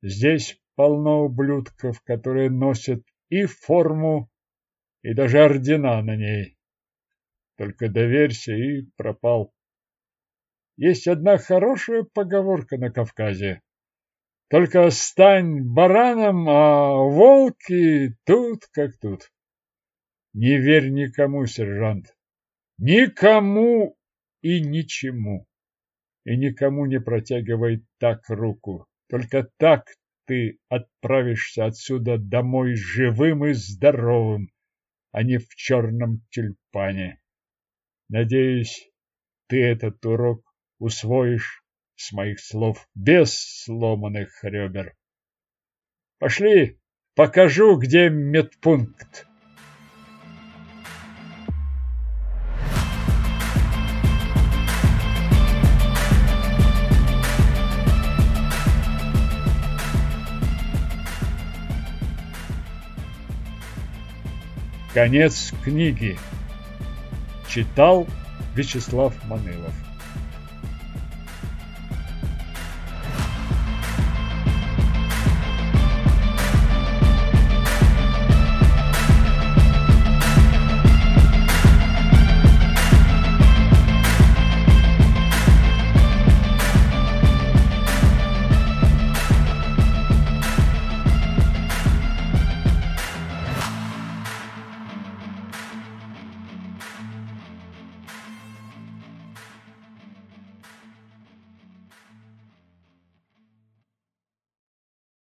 Здесь полно ублюдков, которые носят и форму, и даже ордена на ней. Только доверься и пропал. Есть одна хорошая поговорка на Кавказе. Только стань бараном, а волки тут как тут. Не верь никому, сержант. Никому и ничему и никому не протягивай так руку. Только так ты отправишься отсюда домой живым и здоровым, а не в черном тюльпане. Надеюсь, ты этот урок усвоишь с моих слов без сломанных ребер. Пошли, покажу, где медпункт. Конец книги. Читал Вячеслав Манылов.